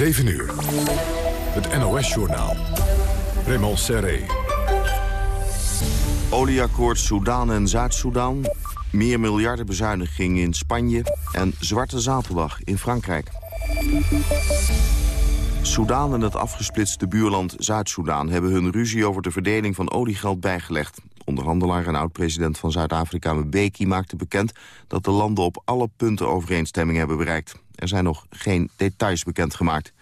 7 uur. Het NOS-journaal. Raymond Serré. Olieakkoord Soedan en Zuid-Soedan. Meer miljardenbezuiniging in Spanje. En Zwarte Zaterdag in Frankrijk. Soedan en het afgesplitste buurland Zuid-Soedan... hebben hun ruzie over de verdeling van oliegeld bijgelegd. Onderhandelaar en oud-president van Zuid-Afrika Mbeki maakte bekend... dat de landen op alle punten overeenstemming hebben bereikt. Er zijn nog geen details bekendgemaakt.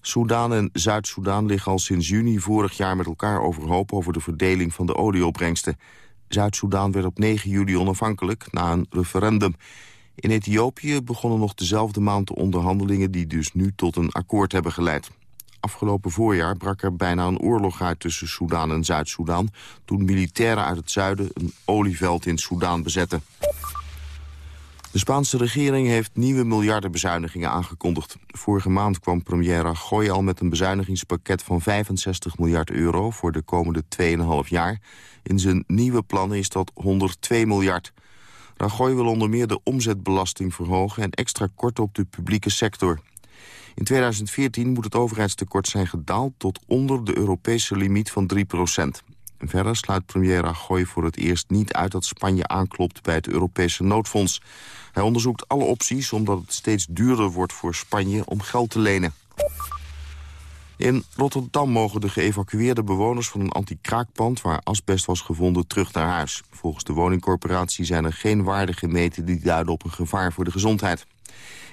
Soedan en Zuid-Soedan liggen al sinds juni vorig jaar met elkaar overhoop... over de verdeling van de olieopbrengsten. Zuid-Soedan werd op 9 juli onafhankelijk na een referendum. In Ethiopië begonnen nog dezelfde maand de onderhandelingen... die dus nu tot een akkoord hebben geleid. Afgelopen voorjaar brak er bijna een oorlog uit tussen Soedan en Zuid-Soedan... toen militairen uit het zuiden een olieveld in Soedan bezetten. De Spaanse regering heeft nieuwe miljardenbezuinigingen aangekondigd. Vorige maand kwam premier Rajoy al met een bezuinigingspakket van 65 miljard euro voor de komende 2,5 jaar. In zijn nieuwe plannen is dat 102 miljard. Rajoy wil onder meer de omzetbelasting verhogen en extra korten op de publieke sector. In 2014 moet het overheidstekort zijn gedaald tot onder de Europese limiet van 3 procent. Verder sluit premier Rajoy voor het eerst niet uit dat Spanje aanklopt bij het Europese noodfonds. Hij onderzoekt alle opties omdat het steeds duurder wordt voor Spanje om geld te lenen. In Rotterdam mogen de geëvacueerde bewoners van een anti-kraakpand... waar asbest was gevonden, terug naar huis. Volgens de woningcorporatie zijn er geen waarden gemeten... die duiden op een gevaar voor de gezondheid.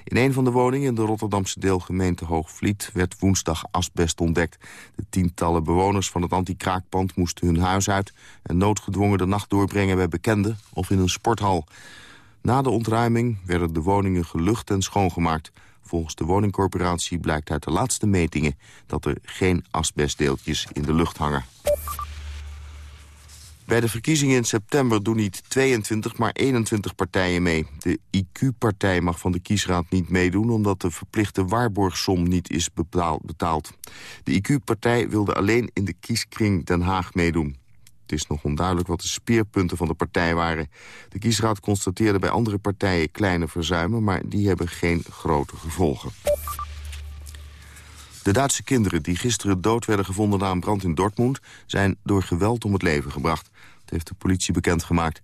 In een van de woningen in de Rotterdamse deelgemeente Hoogvliet... werd woensdag asbest ontdekt. De tientallen bewoners van het anti-kraakpand moesten hun huis uit... en noodgedwongen de nacht doorbrengen bij bekenden of in een sporthal. Na de ontruiming werden de woningen gelucht en schoongemaakt. Volgens de woningcorporatie blijkt uit de laatste metingen... dat er geen asbestdeeltjes in de lucht hangen. Bij de verkiezingen in september doen niet 22, maar 21 partijen mee. De IQ-partij mag van de kiesraad niet meedoen... omdat de verplichte waarborgsom niet is betaald. De IQ-partij wilde alleen in de kieskring Den Haag meedoen. Het is nog onduidelijk wat de speerpunten van de partij waren. De kiesraad constateerde bij andere partijen kleine verzuimen... maar die hebben geen grote gevolgen. De Duitse kinderen die gisteren dood werden gevonden na een brand in Dortmund... zijn door geweld om het leven gebracht. Dat heeft de politie bekendgemaakt.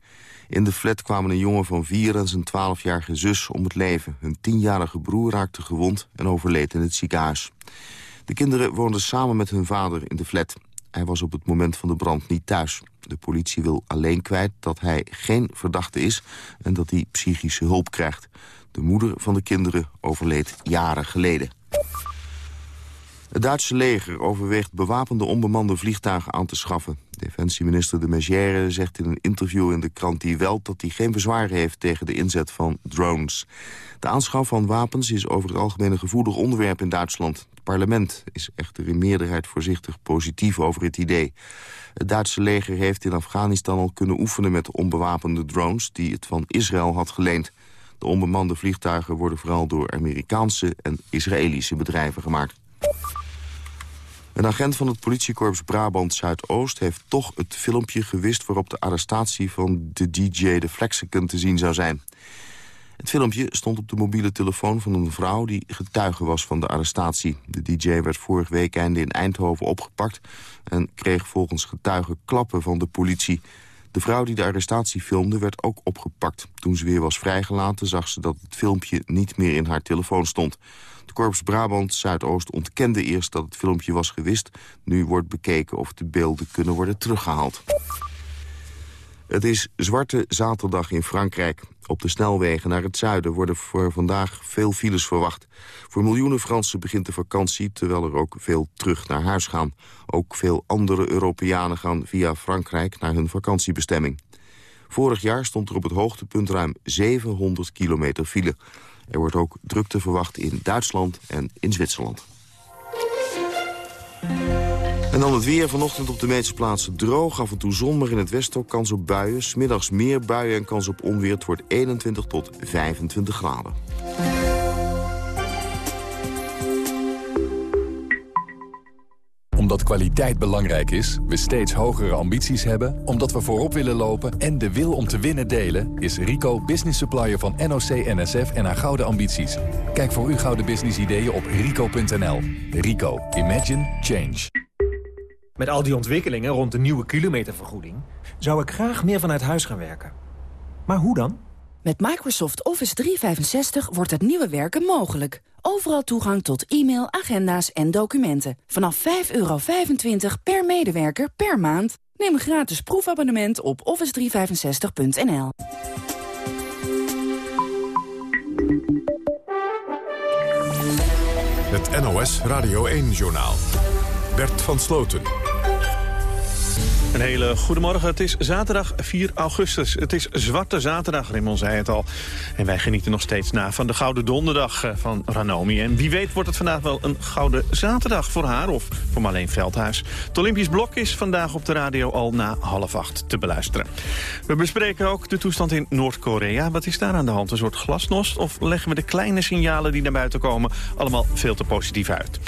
In de flat kwamen een jongen van vier en zijn twaalfjarige zus om het leven. Hun tienjarige broer raakte gewond en overleed in het ziekenhuis. De kinderen woonden samen met hun vader in de flat. Hij was op het moment van de brand niet thuis. De politie wil alleen kwijt dat hij geen verdachte is... en dat hij psychische hulp krijgt. De moeder van de kinderen overleed jaren geleden. Het Duitse leger overweegt bewapende onbemande vliegtuigen aan te schaffen. Defensieminister de Megère zegt in een interview in de krant Die Welt... dat hij geen bezwaar heeft tegen de inzet van drones. De aanschaf van wapens is over het algemeen een gevoelig onderwerp in Duitsland. Het parlement is echter in meerderheid voorzichtig positief over het idee. Het Duitse leger heeft in Afghanistan al kunnen oefenen met onbewapende drones... die het van Israël had geleend. De onbemande vliegtuigen worden vooral door Amerikaanse en Israëlische bedrijven gemaakt. Een agent van het politiekorps Brabant Zuidoost heeft toch het filmpje gewist... waarop de arrestatie van de DJ de Flexicon te zien zou zijn. Het filmpje stond op de mobiele telefoon van een vrouw die getuige was van de arrestatie. De DJ werd vorig weekend in Eindhoven opgepakt... en kreeg volgens getuigen klappen van de politie. De vrouw die de arrestatie filmde werd ook opgepakt. Toen ze weer was vrijgelaten zag ze dat het filmpje niet meer in haar telefoon stond. Het Korps Brabant Zuidoost ontkende eerst dat het filmpje was gewist. Nu wordt bekeken of de beelden kunnen worden teruggehaald. Het is Zwarte Zaterdag in Frankrijk. Op de snelwegen naar het zuiden worden voor vandaag veel files verwacht. Voor miljoenen Fransen begint de vakantie, terwijl er ook veel terug naar huis gaan. Ook veel andere Europeanen gaan via Frankrijk naar hun vakantiebestemming. Vorig jaar stond er op het hoogtepunt ruim 700 kilometer file. Er wordt ook drukte verwacht in Duitsland en in Zwitserland. En dan het weer. Vanochtend op de meeste plaatsen droog. Af en toe zon, in het westen ook kans op buien. Smiddags meer buien en kans op onweer. Het wordt 21 tot 25 graden. Omdat kwaliteit belangrijk is, we steeds hogere ambities hebben... omdat we voorop willen lopen en de wil om te winnen delen... is Rico business supplier van NOC, NSF en haar gouden ambities. Kijk voor uw gouden business ideeën op rico.nl. Rico. Imagine. Change. Met al die ontwikkelingen rond de nieuwe kilometervergoeding... zou ik graag meer vanuit huis gaan werken. Maar hoe dan? Met Microsoft Office 365 wordt het nieuwe werken mogelijk. Overal toegang tot e-mail, agenda's en documenten. Vanaf 5,25 per medewerker per maand. Neem een gratis proefabonnement op office365.nl. Het NOS Radio 1-journaal. Bert van Sloten. Een hele goedemorgen. Het is zaterdag 4 augustus. Het is Zwarte Zaterdag, Raymond zei het al. En wij genieten nog steeds na van de Gouden Donderdag eh, van Ranomi. En wie weet wordt het vandaag wel een Gouden Zaterdag voor haar of voor Marleen Veldhuis. Het Olympisch Blok is vandaag op de radio al na half acht te beluisteren. We bespreken ook de toestand in Noord-Korea. Wat is daar aan de hand? Een soort glasnost? Of leggen we de kleine signalen die naar buiten komen allemaal veel te positief uit?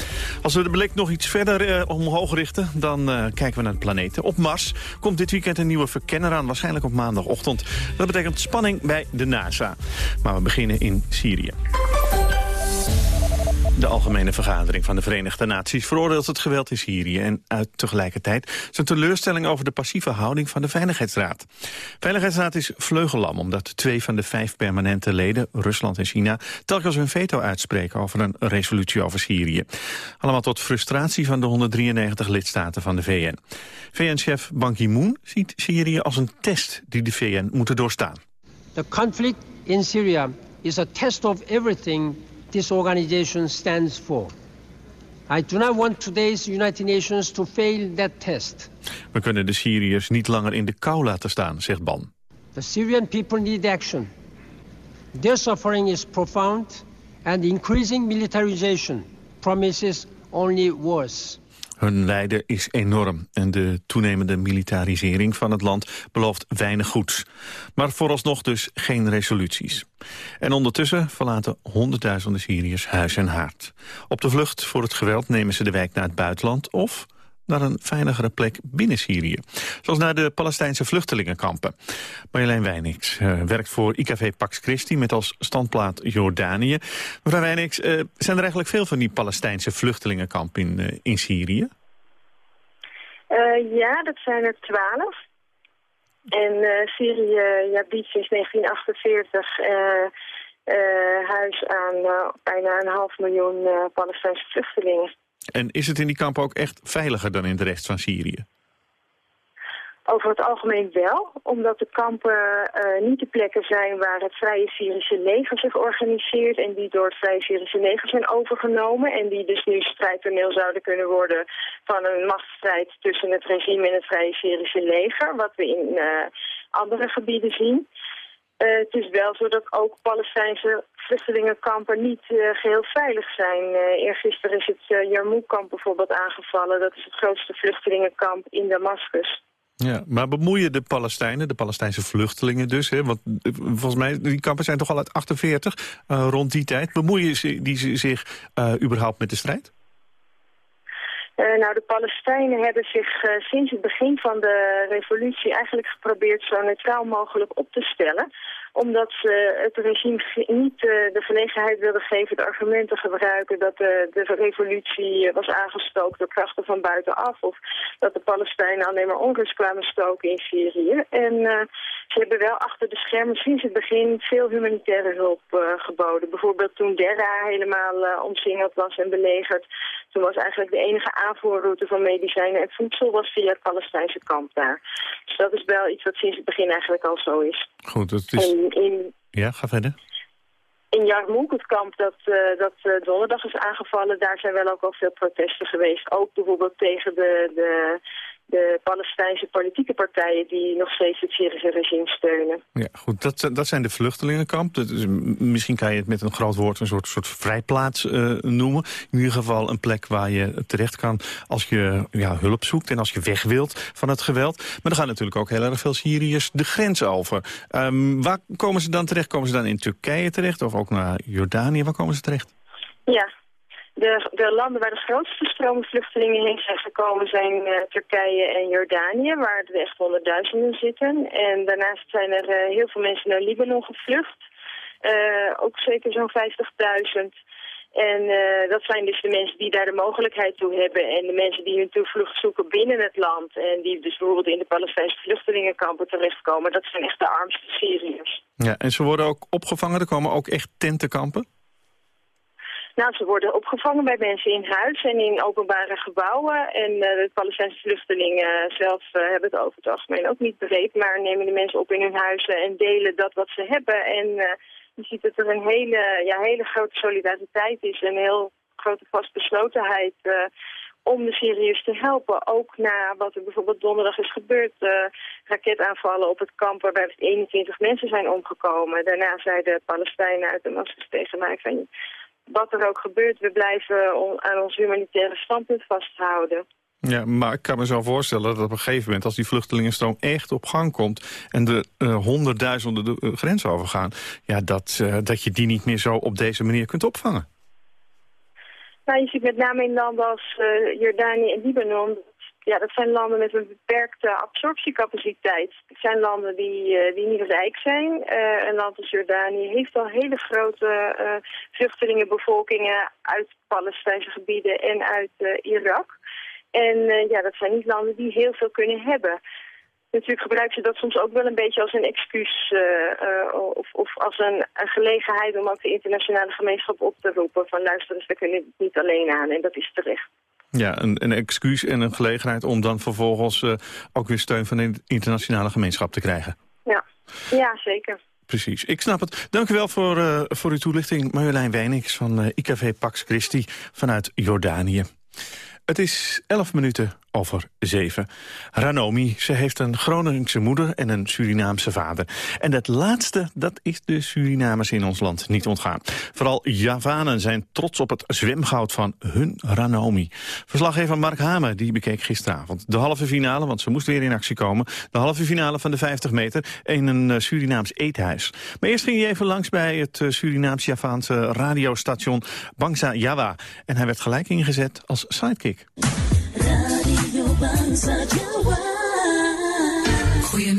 Als we de blik nog iets verder eh, omhoog richten, dan uh, kijken we naar de planeten. Op komt dit weekend een nieuwe verkenner aan, waarschijnlijk op maandagochtend. Dat betekent spanning bij de NASA. Maar we beginnen in Syrië. De Algemene Vergadering van de Verenigde Naties veroordeelt het geweld in Syrië... en uit tegelijkertijd zijn teleurstelling over de passieve houding van de Veiligheidsraad. Veiligheidsraad is vleugellam omdat twee van de vijf permanente leden... Rusland en China telkens hun veto uitspreken over een resolutie over Syrië. Allemaal tot frustratie van de 193 lidstaten van de VN. VN-chef Ban Ki-moon ziet Syrië als een test die de VN moet doorstaan. The conflict in Syria is a test of everything this organization stands for. I do not want today's United Nations to fail that test. We kunnen de Syriërs niet langer in de kou laten staan, zegt Ban. The Syrian people need action. Their suffering is profound and increasing militarization promises only worse. Hun lijden is enorm en de toenemende militarisering van het land belooft weinig goeds. Maar vooralsnog dus geen resoluties. En ondertussen verlaten honderdduizenden Syriërs huis en haard. Op de vlucht voor het geweld nemen ze de wijk naar het buitenland of naar een veiligere plek binnen Syrië. Zoals naar de Palestijnse vluchtelingenkampen. Marjolein Wijnix uh, werkt voor IKV Pax Christi met als standplaat Jordanië. Mevrouw Wijnix, uh, zijn er eigenlijk veel van die Palestijnse vluchtelingenkampen in, uh, in Syrië? ja, dat zijn er twaalf. En Syrië ja, biedt sinds 1948 huis aan bijna een half miljoen Palestijnse vluchtelingen. En is het in die kampen ook echt veiliger dan in de rest van Syrië? Over het algemeen wel, omdat de kampen uh, niet de plekken zijn waar het Vrije Syrische leger zich organiseert en die door het Vrije Syrische leger zijn overgenomen en die dus nu strijdtoneel zouden kunnen worden van een machtsstrijd tussen het regime en het Vrije Syrische leger, wat we in uh, andere gebieden zien. Uh, het is wel zo dat ook Palestijnse vluchtelingenkampen niet uh, geheel veilig zijn. Uh, eergisteren is het uh, Yarmouk-kamp bijvoorbeeld aangevallen. Dat is het grootste vluchtelingenkamp in Damascus. Ja, maar bemoeien de Palestijnen, de Palestijnse vluchtelingen dus... Hè, want volgens mij, die kampen zijn toch al uit 48, rond die tijd... bemoeien ze, die zich überhaupt met de strijd? Uh, nou, de Palestijnen hebben zich uh, sinds het begin van de revolutie eigenlijk geprobeerd zo neutraal mogelijk op te stellen omdat ze het regime niet uh, de gelegenheid wilden geven de argumenten gebruiken dat uh, de revolutie was aangestookt door krachten van buitenaf. Of dat de Palestijnen alleen maar onrust kwamen stoken in Syrië. En uh, ze hebben wel achter de schermen sinds het begin veel humanitaire hulp geboden. Bijvoorbeeld toen Derra helemaal omsingeld was en belegerd. Toen was eigenlijk de enige aanvoerroute van medicijnen en voedsel was via het Palestijnse kamp daar. Dus dat is wel iets wat sinds het begin eigenlijk al zo is. Goed, dat is... En in, ja, ga verder. In Jarmouk, het kamp dat, uh, dat uh, donderdag is aangevallen, daar zijn wel ook al veel protesten geweest. Ook bijvoorbeeld tegen de, de de Palestijnse politieke partijen die nog steeds het Syrische regime steunen. Ja, goed. Dat, dat zijn de vluchtelingenkamp. Dat is, misschien kan je het met een groot woord een soort, soort vrijplaats uh, noemen. In ieder geval een plek waar je terecht kan als je ja, hulp zoekt en als je weg wilt van het geweld. Maar er gaan natuurlijk ook heel erg veel Syriërs de grens over. Um, waar komen ze dan terecht? Komen ze dan in Turkije terecht of ook naar Jordanië? Waar komen ze terecht? Ja, De, de, landen waar de grootste stromen vluchtelingen heen zijn gekomen zijn uh, Turkije en Jordanië, waar er echt honderdduizenden zitten. En daarnaast zijn er uh, heel veel mensen naar Libanon gevlucht. Uh, ook zeker zo'n 50.000. En dat zijn dus de mensen die daar de mogelijkheid toe hebben. En de mensen die hun toevlucht zoeken binnen het land. En die dus bijvoorbeeld in de Palestijnse vluchtelingenkampen terechtkomen. Dat zijn echt de armste Syriërs. Ja, en ze worden ook opgevangen? Er komen ook echt tentenkampen? Nou, ze worden opgevangen bij mensen in huis en in openbare gebouwen. En uh, de Palestijnse vluchtelingen zelf uh, hebben het over het algemeen ook niet breed. Maar nemen de mensen op in hun huizen en delen dat wat ze hebben. En... Je ziet dat er een hele, ja, hele grote solidariteit is en een heel grote vastbeslotenheid om de Syriërs te helpen. Ook na wat er bijvoorbeeld donderdag is gebeurd, uh, raketaanvallen op het kamp waarbij 21 mensen zijn omgekomen. Daarna zeiden de Palestijnen uit Damascus tegen mij van wat er ook gebeurt, we blijven aan ons humanitaire standpunt vasthouden. Ja, maar ik kan me zo voorstellen dat op een gegeven moment... als die vluchtelingenstroom echt op gang komt... en de uh, honderdduizenden de uh, grens overgaan... Ja, dat, uh, dat je die niet meer zo op deze manier kunt opvangen. Nou, je ziet met name in landen als Jordanië en Libanon... Ja, dat zijn landen met een beperkte absorptiecapaciteit. Het zijn landen die, die niet rijk zijn. een land als Jordanië heeft al hele grote vluchtelingenbevolkingen... uit Palestijnse gebieden en uit Irak... En uh, ja, dat zijn niet landen die heel veel kunnen hebben. Natuurlijk gebruiken ze dat soms ook wel een beetje als een excuus uh, uh, of, of, als een, een, gelegenheid om ook de internationale gemeenschap op te roepen. Van luister we kunnen het niet alleen aan en dat is terecht. Ja, een, een excuus en een gelegenheid om dan vervolgens uh, ook weer steun van de internationale gemeenschap te krijgen. Ja, ja zeker. Precies, ik snap het. Dank u wel voor, uh, voor uw toelichting. Marjolein Wijnix van uh, IKV Pax Christi vanuit Jordanië. Het is 11 minuten over zeven. Ranomi, ze heeft een Groningse moeder en een Surinaamse vader. En dat laatste, dat is de Surinamers in ons land niet ontgaan. Vooral Javanen zijn trots op het zwemgoud van hun Ranomi. Verslaggever Mark Hamer die bekeek gisteravond de halve finale... want ze moest weer in actie komen. De halve finale van de 50 meter in een eh, Surinaams eethuis. Maar eerst ging hij even langs bij het eh, Surinaams-Javaanse radiostation Bangsa Java. En hij werd gelijk ingezet als sidekick. dari yo bangsa Jawa. Kuya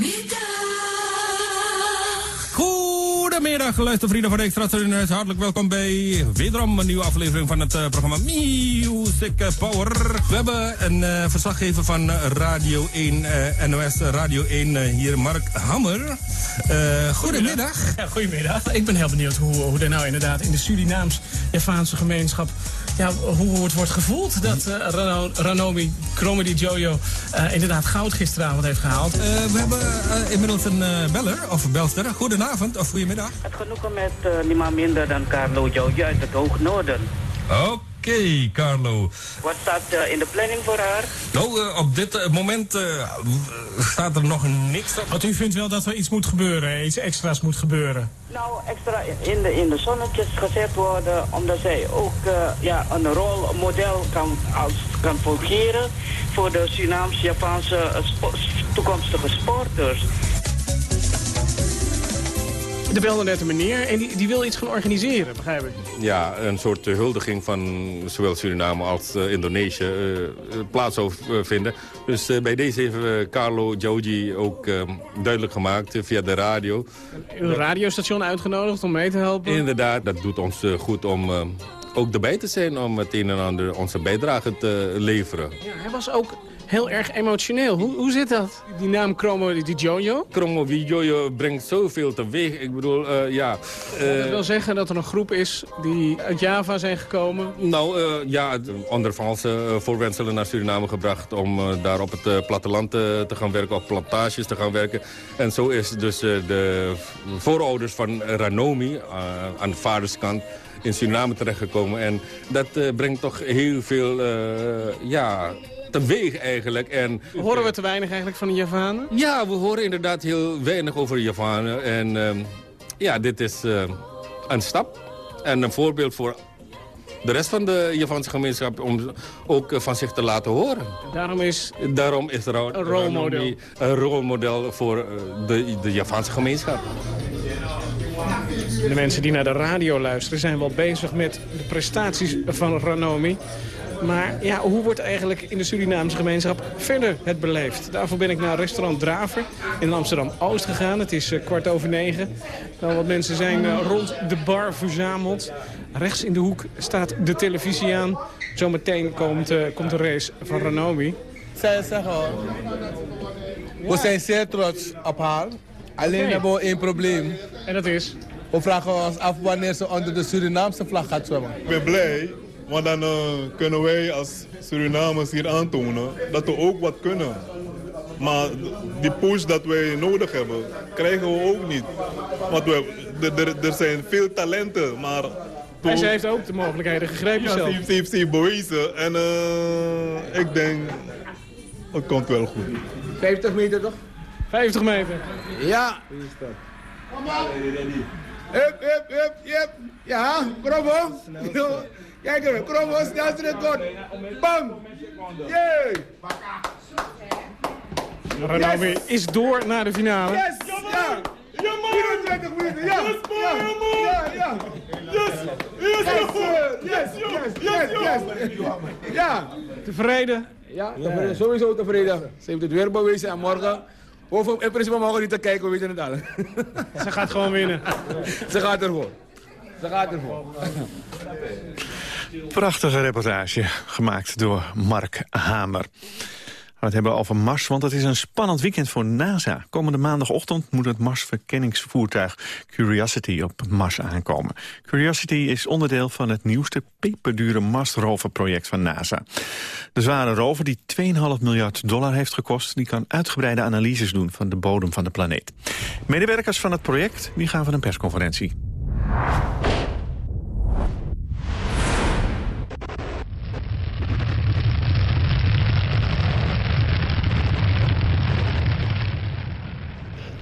Goedemiddag, luistervrienden van Extra. Hartelijk welkom bij wederom een nieuwe aflevering van het uh, programma Music Power. We hebben een uh, verslaggever van Radio 1, uh, NOS Radio 1, hier Mark Hammer. goedemiddag. Ja, goedemiddag. Ik ben heel benieuwd hoe, hoe er nou inderdaad in de Surinaams-Javaanse gemeenschap ja, hoe het wordt gevoeld dat uh, Rano, Ranomi Kromedy Jojo uh, inderdaad goud gisteravond heeft gehaald. Uh, we hebben inmiddels een beller of belster. Goedenavond of goedemiddag. Genoegen met niemand minder dan Carlo Jojo uit het Hoog Noorden. Oké. Oké, okay, Carlo. Wat staat uh, in de planning voor haar? Nou, uh, op dit uh, moment staat er nog niks op. Want u vindt wel dat er iets moet gebeuren, iets extra's moet gebeuren? Nou, extra in de, in de zonnetjes gezet worden, omdat zij ook ja, een rolmodel kan, als, kan fungeren voor de Surinaams-Japanse toekomstige sporters. Er belde net een meneer en die, die wil iets gaan organiseren, begrijp ik? Ja, een soort huldiging van zowel Suriname als uh, Indonesië uh, plaats zou vinden. Dus uh, bij deze heeft Carlo Joji ook duidelijk gemaakt via de radio. Uw radiostation uitgenodigd om mee te helpen? Inderdaad, dat doet ons goed om ook erbij te zijn om het een en ander onze bijdrage te leveren. Ja, hij was ook heel erg emotioneel. Hoe, hoe zit dat? Die naam Chromo di Jojo? Chromo di Jojo brengt zoveel teweeg. Ik bedoel, uh, ja... Uh, dat wil zeggen dat er een groep is die uit Java zijn gekomen? Nou, uh, ja, onder valse voorwenselen naar Suriname gebracht... om daar op het platteland te gaan werken, op plantages te gaan werken. En zo is dus de voorouders van Ranomi aan de vaderskant in Suriname terechtgekomen. En dat brengt toch heel veel, ja teweeg eigenlijk. En, horen we te weinig eigenlijk van de Javanen? Ja, we horen inderdaad heel weinig over de Javanen. En uh, ja, dit is uh, een stap en een voorbeeld voor de rest van de Javaanse gemeenschap om ook van zich te laten horen. Daarom is, Daarom is er een rolmodel, een rolmodel voor uh, de, de Javaanse gemeenschap. De mensen die naar de radio luisteren zijn wel bezig met de prestaties van Ranomi. Maar ja, hoe wordt eigenlijk in de Surinaamse gemeenschap verder het beleefd? Daarvoor ben ik naar restaurant Draver in Amsterdam-Oost gegaan. Het is eh, kwart over negen. Wel wat mensen zijn eh, rond de bar verzameld. Rechts in de hoek staat de televisie aan. Zometeen komt, uh, komt de race van Ranomi. Zij zeggen hoor. We zijn zeer trots op haar. Alleen hebben we één probleem. En dat is? We vragen ons af wanneer ze onder de Surinaamse vlag gaat zwemmen. Ik ben blij, want dan eh, kunnen wij als Surinamers hier aantonen dat we ook wat kunnen. Maar die push dat wij nodig hebben, krijgen we ook niet. Want we, er- zijn veel talenten, maar... En ze heeft ook de mogelijkheden gegrepen Ja, zelf. ze heeft, ze heeft zich bewezen en eh, ik denk, het komt wel goed. 50 meter toch? 50 meter. Ja. Hup, hup, hup, hup. Ja, Kromo. Kijk even, Kromo, snelste record. Bam. Jee. Ranomi is door naar de finale. Yes, ja. 24 minuten, ja. Ja, ja, ja. Yes, yes, yes, yes, yes, yes. Ja. Tevreden? Ja, tevreden, sowieso tevreden. Ze heeft het weer bewezen en morgen... Hoeven in principe mogen we niet te kijken, we weten het al. Ze gaat gewoon winnen. Ze gaat ervoor. Ze gaat ervoor. Prachtige reportage, gemaakt door Mark Hamer. We het hebben over Mars, want het is een spannend weekend voor NASA. Komende maandagochtend moet het Mars-verkenningsvoertuig Curiosity op Mars aankomen. Curiosity is onderdeel van het nieuwste peperdure Mars-roverproject van NASA. De zware rover, die 2,5 miljard dollar heeft gekost... die kan uitgebreide analyses doen van de bodem van de planeet. Medewerkers van het project die gaven een persconferentie.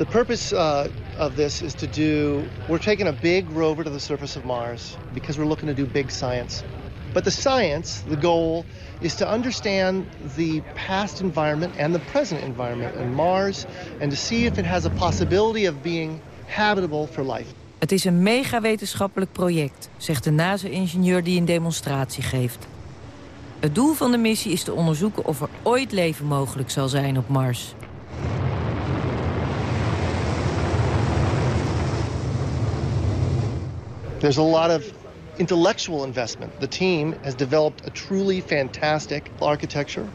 The purpose uh, of this is to do, we're taking a big rover to the surface of Mars because we're looking to do big science. But the science, the goal, is to understand the past environment and the present environment in Mars and to see if it has a possibility of being habitable for life. Het is een mega-wetenschappelijk project, zegt de NASA-ingenieur die een demonstratie geeft. Het doel van de missie is te onderzoeken of er ooit leven mogelijk zal zijn op Mars. There's a lot of intellectual investment. The team has developed a truly fantastic architecture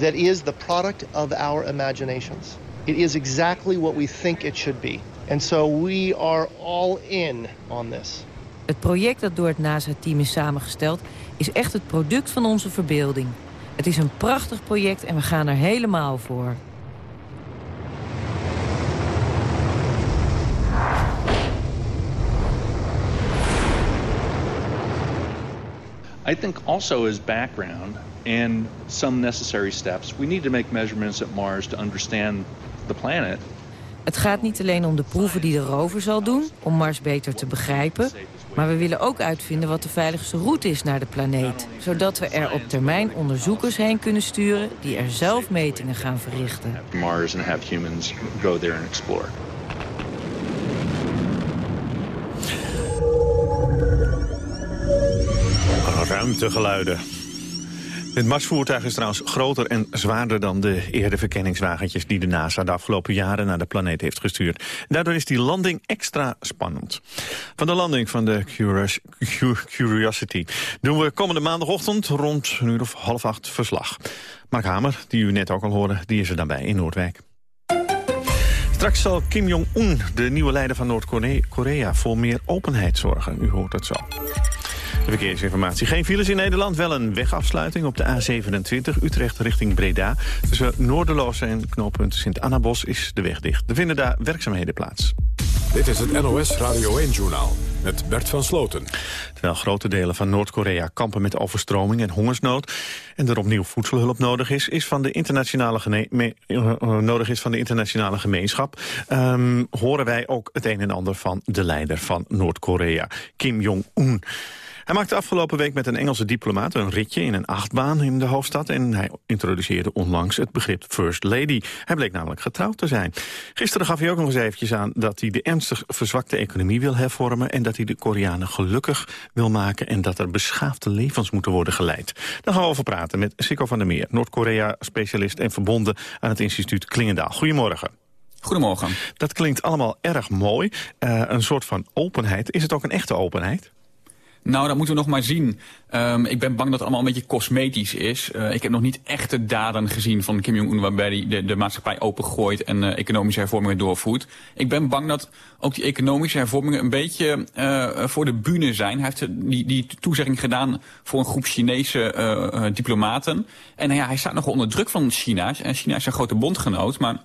that is the product of our imaginations. It is exactly what we think it should be. And so we are all in on this. Het project dat door het NASA-team is samengesteld... is echt het product van onze verbeelding. Het is een prachtig project en we gaan er helemaal voor. I think also as background and some necessary steps, we need to make measurements at Mars to understand the planet. Het gaat niet alleen om de proeven die de rover zal doen... om Mars beter te begrijpen... maar we willen ook uitvinden wat de veiligste route is naar de planeet... zodat we er op termijn onderzoekers heen kunnen sturen... die er zelf metingen gaan verrichten. Mars and have humans go there and explore. Ruimtegeluiden. Het Marsvoertuig is trouwens groter en zwaarder dan de eerdere verkenningswagentjes die de NASA de afgelopen jaren naar de planeet heeft gestuurd. Daardoor is die landing extra spannend. Van de landing van de Curios- Cu- Curiosity doen we komende maandagochtend rond een uur of half acht verslag. Mark Hamer, die u net ook al hoorde, die is er dan bij in Noordwijk. Straks zal Kim Jong-un, de nieuwe leider van Noord-Korea, voor meer openheid zorgen. U hoort het zo. De verkeersinformatie. Geen files in Nederland, wel een wegafsluiting op de A27 Utrecht richting Breda. Tussen Noorderloos en knooppunt Sint-Annabos is de weg dicht. Er vinden daar werkzaamheden plaats. Dit is het NOS Radio 1-journaal met Bert van Sloten. Terwijl grote delen van Noord-Korea kampen met overstroming en hongersnood... en er opnieuw voedselhulp nodig is, is van de internationale, eh, eh, nodig is van de internationale gemeenschap... ehm, horen wij ook het een en ander van de leider van Noord-Korea, Kim Jong-un. Hij maakte afgelopen week met een Engelse diplomaat een ritje in een achtbaan in de hoofdstad. En hij introduceerde onlangs het begrip First Lady. Hij bleek namelijk getrouwd te zijn. Gisteren gaf hij ook nog eens eventjes aan dat hij de ernstig verzwakte economie wil hervormen. En dat hij de Koreanen gelukkig wil maken. En dat er beschaafde levens moeten worden geleid. Daar gaan we over praten met Sikko van der Meer, Noord-Korea-specialist en verbonden aan het instituut Klingendaal. Goedemorgen. Goedemorgen. Dat klinkt allemaal erg mooi. Uh, een soort van openheid. Is het ook een echte openheid? Nou, dat moeten we nog maar zien. Um, ik ben bang dat het allemaal een beetje cosmetisch is. Uh, ik heb nog niet echte daden gezien van Kim Jong-un... waarbij hij de, de, maatschappij opengooit en uh, economische hervormingen doorvoert. Ik ben bang dat ook die economische hervormingen een beetje uh, voor de bühne zijn. Hij heeft die, die toezegging gedaan voor een groep Chinese diplomaten. En ja, hij staat nog onder druk van China. En China is een grote bondgenoot, maar...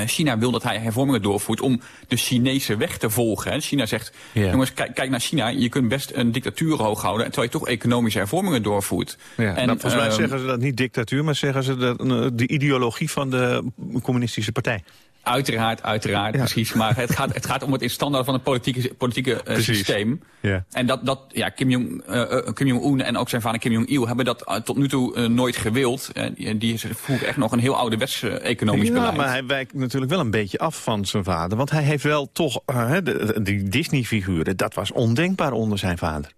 Eh, China wil dat hij hervormingen doorvoert om de Chinese weg te volgen. China zegt, jongens, kijk, kijk, naar China. Je kunt best een dictatuur hoog houden... terwijl je toch economische hervormingen doorvoert. Ja, en, nou, volgens mij uh, zeggen ze dat niet dictatuur... maar zeggen ze dat, uh, de ideologie van de communistische partij. Uiteraard, uiteraard, ja. precies. Maar het gaat, het gaat om het in standaard van het politieke, politieke uh, systeem. Ja. En dat, dat ja, Kim Jong-un uh, Kim Jong en ook zijn vader Kim Jong-il hebben dat uh, tot nu toe nooit gewild. Uh, die voeren echt nog een heel ouderwets economisch ja, beleid. maar hij wijkt natuurlijk wel een beetje af van zijn vader. Want hij heeft wel toch, de, die Disney-figuren, dat was ondenkbaar onder zijn vader.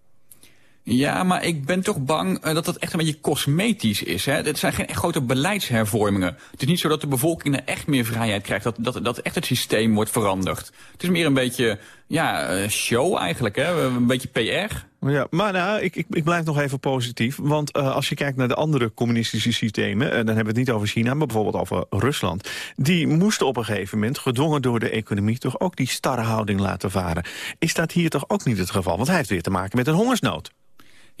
Ja, maar ik ben toch bang uh, dat dat echt een beetje cosmetisch is. Hè? Het zijn geen grote beleidshervormingen. Het is niet zo dat de bevolking er echt meer vrijheid krijgt. Dat, dat, dat echt het systeem wordt veranderd. Het is meer een beetje ja, uh, show eigenlijk. Hè? Een beetje PR. Ja, maar nou, ik, ik, ik blijf nog even positief. Want uh, als je kijkt naar de andere communistische systemen... Dan hebben we het niet over China, maar bijvoorbeeld over Rusland. Die moesten op een gegeven moment, gedwongen door de economie... toch ook die starre houding laten varen. Is dat hier toch ook niet het geval? Want hij heeft weer te maken met een hongersnood.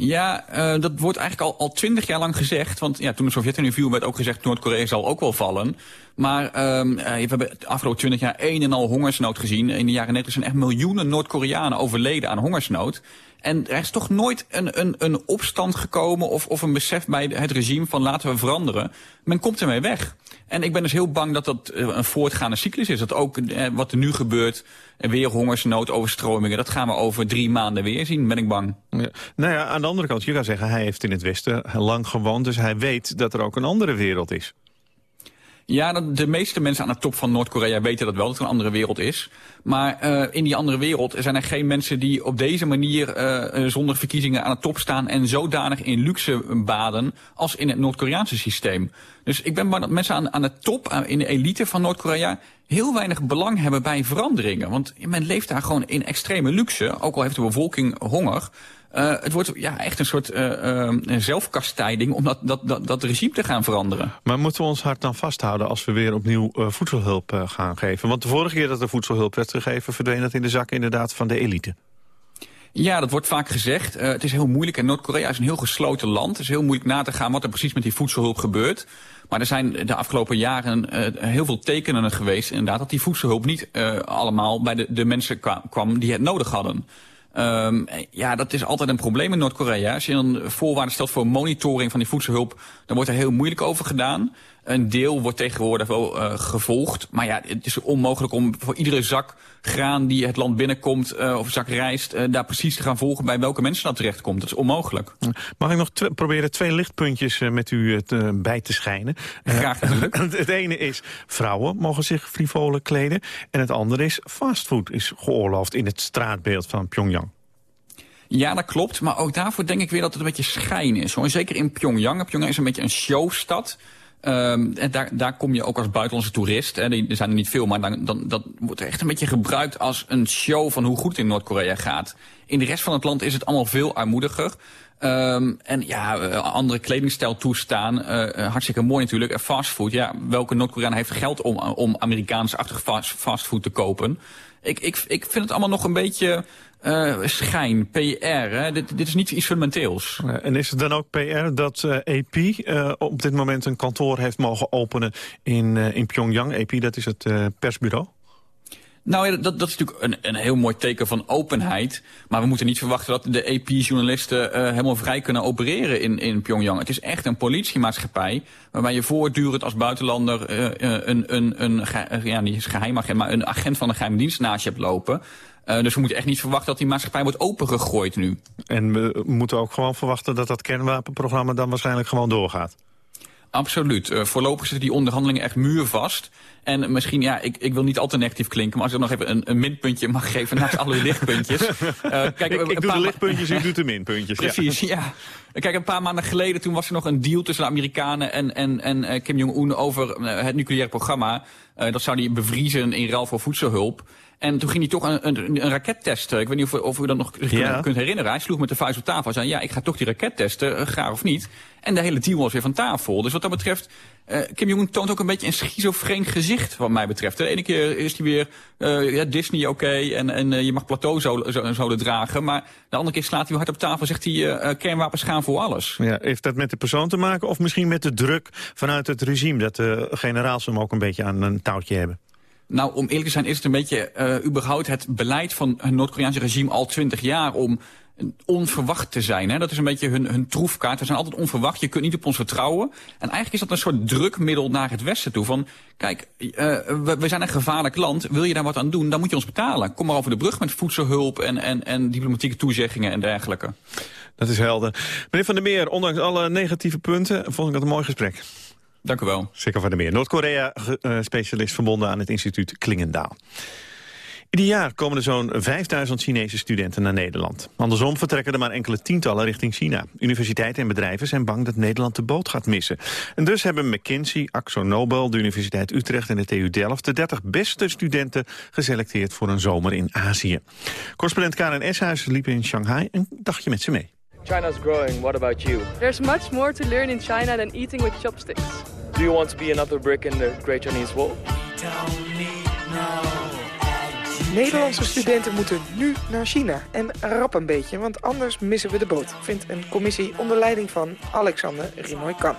Ja, uh, dat wordt eigenlijk al, al twintig jaar lang gezegd. Want ja, toen de Sovjet-Unie werd ook gezegd... Noord-Korea zal ook wel vallen. Maar um, uh, we hebben de afgelopen twintig jaar een en al hongersnood gezien. In de jaren 90 zijn echt miljoenen Noord-Koreanen overleden aan hongersnood. En er is toch nooit een, een, een opstand gekomen of, of een besef bij het regime van laten we veranderen. Men komt ermee weg. En ik ben dus heel bang dat dat een voortgaande cyclus is. Dat ook eh, wat er nu gebeurt, weer hongersnood, overstromingen... dat gaan we over drie maanden weer zien, ben ik bang. Nou ja, aan de andere kant, je kan zeggen... hij heeft in het Westen lang gewoond, dus hij weet dat er ook een andere wereld is. Ja, de meeste mensen aan de top van Noord-Korea weten dat wel, dat het een andere wereld is. Maar uh, in die andere wereld zijn er geen mensen die op deze manier uh, zonder verkiezingen aan de top staan en zodanig in luxe baden als in het Noord-Koreaanse systeem. Dus ik ben bang dat mensen aan, aan de top, in de elite van Noord-Korea, heel weinig belang hebben bij veranderingen. Want men leeft daar gewoon in extreme luxe, ook al heeft de bevolking honger. Uh, het wordt ja, echt een soort uh, zelfkastijding om dat, dat, dat, dat regime te gaan veranderen. Maar moeten we ons hart dan vasthouden als we weer opnieuw voedselhulp gaan geven? Want de vorige keer dat er voedselhulp werd gegeven... verdween dat in de zak inderdaad van de elite. Ja, dat wordt vaak gezegd. Uh, het is heel moeilijk en Noord-Korea is een heel gesloten land. Het is heel moeilijk na te gaan wat er precies met die voedselhulp gebeurt. Maar er zijn de afgelopen jaren uh, heel veel tekenen geweest inderdaad... dat die voedselhulp niet uh, allemaal bij de, de mensen kwam die het nodig hadden. Um, ja, dat is altijd een probleem in Noord-Korea. Als je dan voorwaarden stelt voor monitoring van die voedselhulp... dan wordt er heel moeilijk over gedaan. Een deel wordt tegenwoordig wel uh, gevolgd. Maar ja, het is onmogelijk om voor iedere zak graan die het land binnenkomt... Uh, of zak rijst, uh, daar precies te gaan volgen bij welke mensen dat terechtkomt. Dat is onmogelijk. Mag ik nog proberen twee lichtpuntjes met u te, bij te schijnen? Graag natuurlijk. het ene is, vrouwen mogen zich frivole kleden. En het andere is, fastfood is geoorloofd in het straatbeeld van Pyongyang. Ja, dat klopt. Maar ook daarvoor denk ik weer dat het een beetje schijn is. Hoor. Zeker in Pyongyang. Pyongyang is een beetje een showstad. Um, en daar, daar kom je ook als buitenlandse toerist. Hè. Er zijn er niet veel, maar dan, dan, dat wordt echt een beetje gebruikt als een show van hoe goed het in Noord-Korea gaat. In de rest van het land is het allemaal veel armoediger. Um, en ja, andere kledingstijl toestaan. Uh, hartstikke mooi natuurlijk. En fastfood, ja, welke Noord-Koreaan heeft geld om, om Amerikaans-achtig fast, fastfood te kopen? Ik, ik, ik vind het allemaal nog een beetje uh, schijn, PR. Hè? Dit, is niet iets fundamenteels. En is het dan ook PR dat uh, AP uh, op dit moment een kantoor heeft mogen openen in, in Pyongyang? AP, dat is het persbureau? Nou, dat, dat is natuurlijk een, een heel mooi teken van openheid. Maar we moeten niet verwachten dat de EP-journalisten uh, helemaal vrij kunnen opereren in, in Pyongyang. Het is echt een politiemaatschappij waarbij je voortdurend als buitenlander uh, een, een, een, ja, niet geheim agent, maar een agent van de geheime dienst naast je hebt lopen. Uh, dus we moeten echt niet verwachten dat die maatschappij wordt opengegooid nu. En we moeten ook gewoon verwachten dat dat kernwapenprogramma dan waarschijnlijk gewoon doorgaat. Absoluut. Uh, voorlopig zitten die onderhandelingen echt muurvast. En misschien, ja, ik, ik wil niet al te negatief klinken... maar als ik nog even een, een minpuntje mag geven naast alle lichtpuntjes. Uh, kijk, ik, ik doe de lichtpuntjes, u doet de minpuntjes. Precies, ja. Kijk, een paar maanden geleden toen was er nog een deal tussen de Amerikanen en, en, en uh, Kim Jong-un over het nucleaire programma. dat zou die bevriezen in ruil voor voedselhulp. En toen ging hij toch een, een, een raket testen. Ik weet niet of, of u dat nog ja. kunt herinneren. Hij sloeg met de vuist op tafel en zei... ja, ik ga toch die raket testen, uh, graag of niet. En de hele deal was weer van tafel. Dus wat dat betreft... Uh, Kim Jong-un toont ook een beetje een schizofreen gezicht, wat mij betreft. De ene keer is hij weer uh, ja, Disney oké okay, en, en je mag plateau zo, dragen. Maar de andere keer slaat hij hard op tafel en zegt hij... kernwapens gaan voor alles. Ja, heeft dat met de persoon te maken of misschien met de druk vanuit het regime... dat de generaals hem ook een beetje aan een touwtje hebben? Nou, om eerlijk te zijn is het een beetje uh, überhaupt het beleid van het Noord-Koreaanse regime al twintig jaar om onverwacht te zijn. Hè? Dat is een beetje hun, hun troefkaart. We zijn altijd onverwacht, je kunt niet op ons vertrouwen. En eigenlijk is dat een soort drukmiddel naar het Westen toe. Van, kijk, uh, we, zijn een gevaarlijk land. Wil je daar wat aan doen, dan moet je ons betalen. Kom maar over de brug met voedselhulp en, en, en diplomatieke toezeggingen en dergelijke. Dat is helder. Meneer Van der Meer, ondanks alle negatieve punten... vond ik dat een mooi gesprek. Dank u wel. Zeker van de Meer. Noord-Korea-specialist verbonden aan het instituut Klingendaal. Ieder jaar komen er zo'n 5000 Chinese studenten naar Nederland. Andersom vertrekken er maar enkele tientallen richting China. Universiteiten en bedrijven zijn bang dat Nederland de boot gaat missen. En dus hebben McKinsey, Axo Nobel, de Universiteit Utrecht en de TU Delft... de 30 beste studenten geselecteerd voor een zomer in Azië. Correspondent Karen Eshuis liep in Shanghai een dagje met ze mee. China's growing. What about you? There's much more to learn in China than eating with chopsticks. Do you want to be another brick in the Great Chinese Wall? Nederlandse studenten moeten nu naar China. En rap een beetje, want anders missen we de boot... vindt een commissie onder leiding van Alexander Rimoy Kan.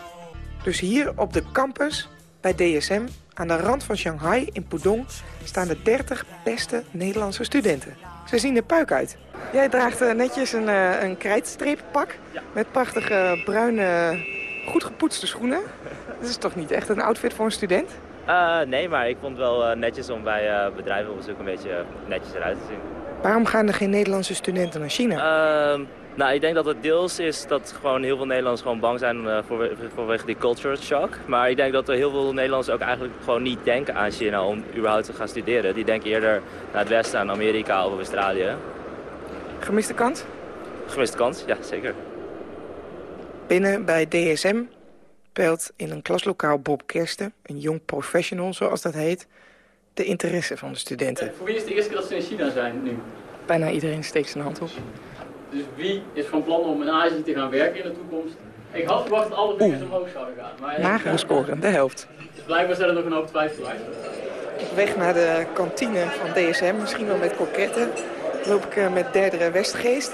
Dus hier op de campus bij DSM, aan de rand van Shanghai in Pudong... staan de 30 beste Nederlandse studenten. Ze zien er puik uit. Jij draagt uh, netjes een, uh, een krijtstreeppak met prachtige bruine, goed gepoetste schoenen. Dat is toch niet echt een outfit voor een student? Uh, nee, maar ik vond het wel netjes om bij bedrijven op bezoek een beetje netjes eruit te zien. Waarom gaan er geen Nederlandse studenten naar China? Ehm, nou, ik denk dat het deels is dat gewoon heel veel Nederlanders gewoon bang zijn voor, vanwege die culture shock. Maar ik denk dat er heel veel Nederlanders ook eigenlijk gewoon niet denken aan China om überhaupt te gaan studeren. Die denken eerder naar het westen, aan Amerika of Australië. Gemiste kans? Gemiste kans, ja, zeker. Binnen bij DSM peilt in een klaslokaal Bob Kersten, een jong professional zoals dat heet, de interesse van de studenten. voor wie is het de eerste keer dat ze in China zijn nu? Bijna iedereen steekt zijn hand op. Dus wie is van plan om in Azië te gaan werken in de toekomst? Ik had verwacht dat alle vingers omhoog zouden gaan. Maar Magere score, de helft. Dus blijkbaar zijn er nog een hoop twijfelaars. Op weg naar de kantine van DSM, misschien wel met koketten loop ik eh, met derde Westgeest.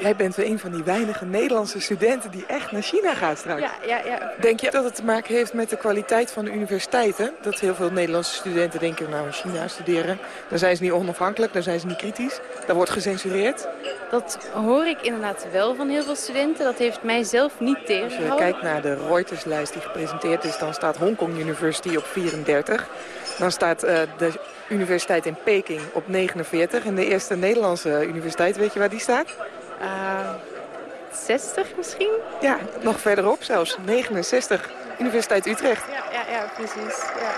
Jij bent een van die weinige Nederlandse studenten die echt naar China gaat straks. Ja, ja, ja. Denk je dat het te maken heeft met de kwaliteit van de universiteiten? Dat heel veel Nederlandse studenten denken, nou in China studeren, dan zijn ze niet onafhankelijk, dan zijn ze niet kritisch. Dan wordt gecensureerd. Dat hoor ik inderdaad wel van heel veel studenten. Dat heeft mij zelf niet tegengehouden. Als je kijkt naar de Reuters-lijst die gepresenteerd is, dan staat Hongkong University op 34. Dan staat uh, de universiteit in Peking op 49. En de eerste Nederlandse universiteit, weet je waar die staat? Uh, 60 misschien? Ja, nog verderop zelfs. 69. Universiteit Utrecht. Ja, ja, ja precies. Ja.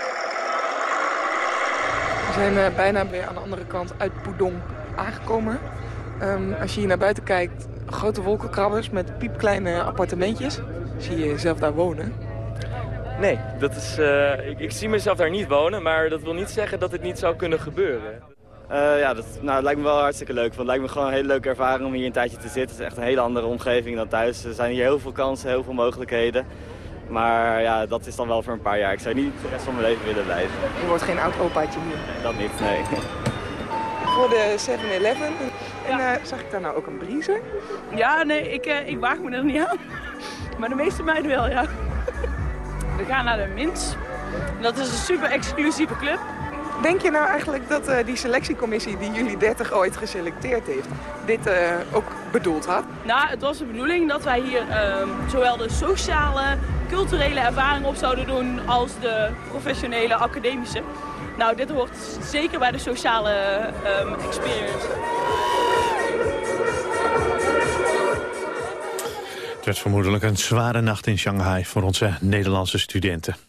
We zijn uh, bijna weer aan de andere kant uit Pudong aangekomen. Um, als je hier naar buiten kijkt, grote wolkenkrabbers met piepkleine appartementjes. Zie je jezelf daar wonen? Nee, dat is, uh, ik, ik, zie mezelf daar niet wonen, maar dat wil niet zeggen dat het niet zou kunnen gebeuren. Uh, ja, dat, nou, lijkt me wel hartstikke leuk. Want het lijkt me gewoon een hele leuke ervaring om hier een tijdje te zitten. Het is echt een hele andere omgeving dan thuis. Er zijn hier heel veel kansen, heel veel mogelijkheden. Maar ja, dat is dan wel voor een paar jaar. Ik zou niet de rest van mijn leven willen blijven. Je wordt geen oud opaatje hier? Nee, dat niet, nee. Voor de 7-Eleven. En uh, zag ik daar nou ook een briezer? Ja, nee, ik, uh, ik waag me er niet aan. Maar de meeste meiden wel, ja. We gaan naar de Mins. Dat is een super exclusieve club. Denk je nou eigenlijk dat uh, die selectiecommissie die jullie 30 ooit geselecteerd heeft... dit uh, ook bedoeld had? Nou, het was de bedoeling dat wij hier uh, zowel de sociale, culturele ervaring op zouden doen... als de professionele, academische. Nou, dit hoort zeker bij de sociale um, experience. Het werd vermoedelijk een zware nacht in Shanghai voor onze Nederlandse studenten.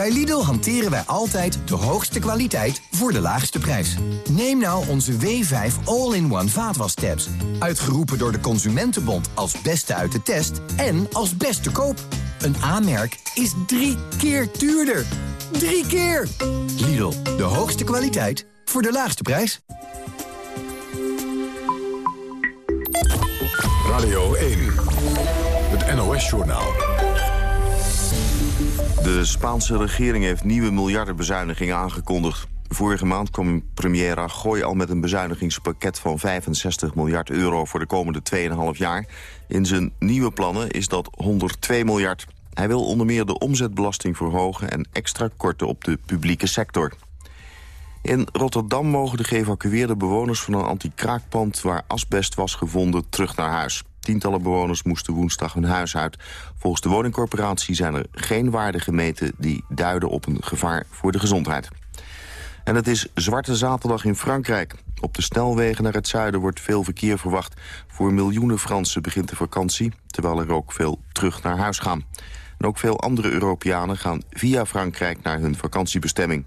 Bij Lidl hanteren wij altijd de hoogste kwaliteit voor de laagste prijs. Neem nou onze W5 All-in-One vaatwastabs. Uitgeroepen door de Consumentenbond als beste uit de test en als beste koop. Een aanmerk is drie keer duurder. Drie keer! Lidl, de hoogste kwaliteit voor de laagste prijs. Radio 1, het NOS-journaal. De Spaanse regering heeft nieuwe miljardenbezuinigingen aangekondigd. Vorige maand kwam premier Rajoy al met een bezuinigingspakket van 65 miljard euro voor de komende 2,5 jaar. In zijn nieuwe plannen is dat 102 miljard. Hij wil onder meer de omzetbelasting verhogen en extra korten op de publieke sector. In Rotterdam mogen de geëvacueerde bewoners van een anti-kraakpand... waar asbest was gevonden, terug naar huis. Tientallen bewoners moesten woensdag hun huis uit. Volgens de woningcorporatie zijn er geen waarden gemeten... die duiden op een gevaar voor de gezondheid. En het is Zwarte Zaterdag in Frankrijk. Op de snelwegen naar het zuiden wordt veel verkeer verwacht. Voor miljoenen Fransen begint de vakantie... terwijl er ook veel terug naar huis gaan. En ook veel andere Europeanen gaan via Frankrijk naar hun vakantiebestemming.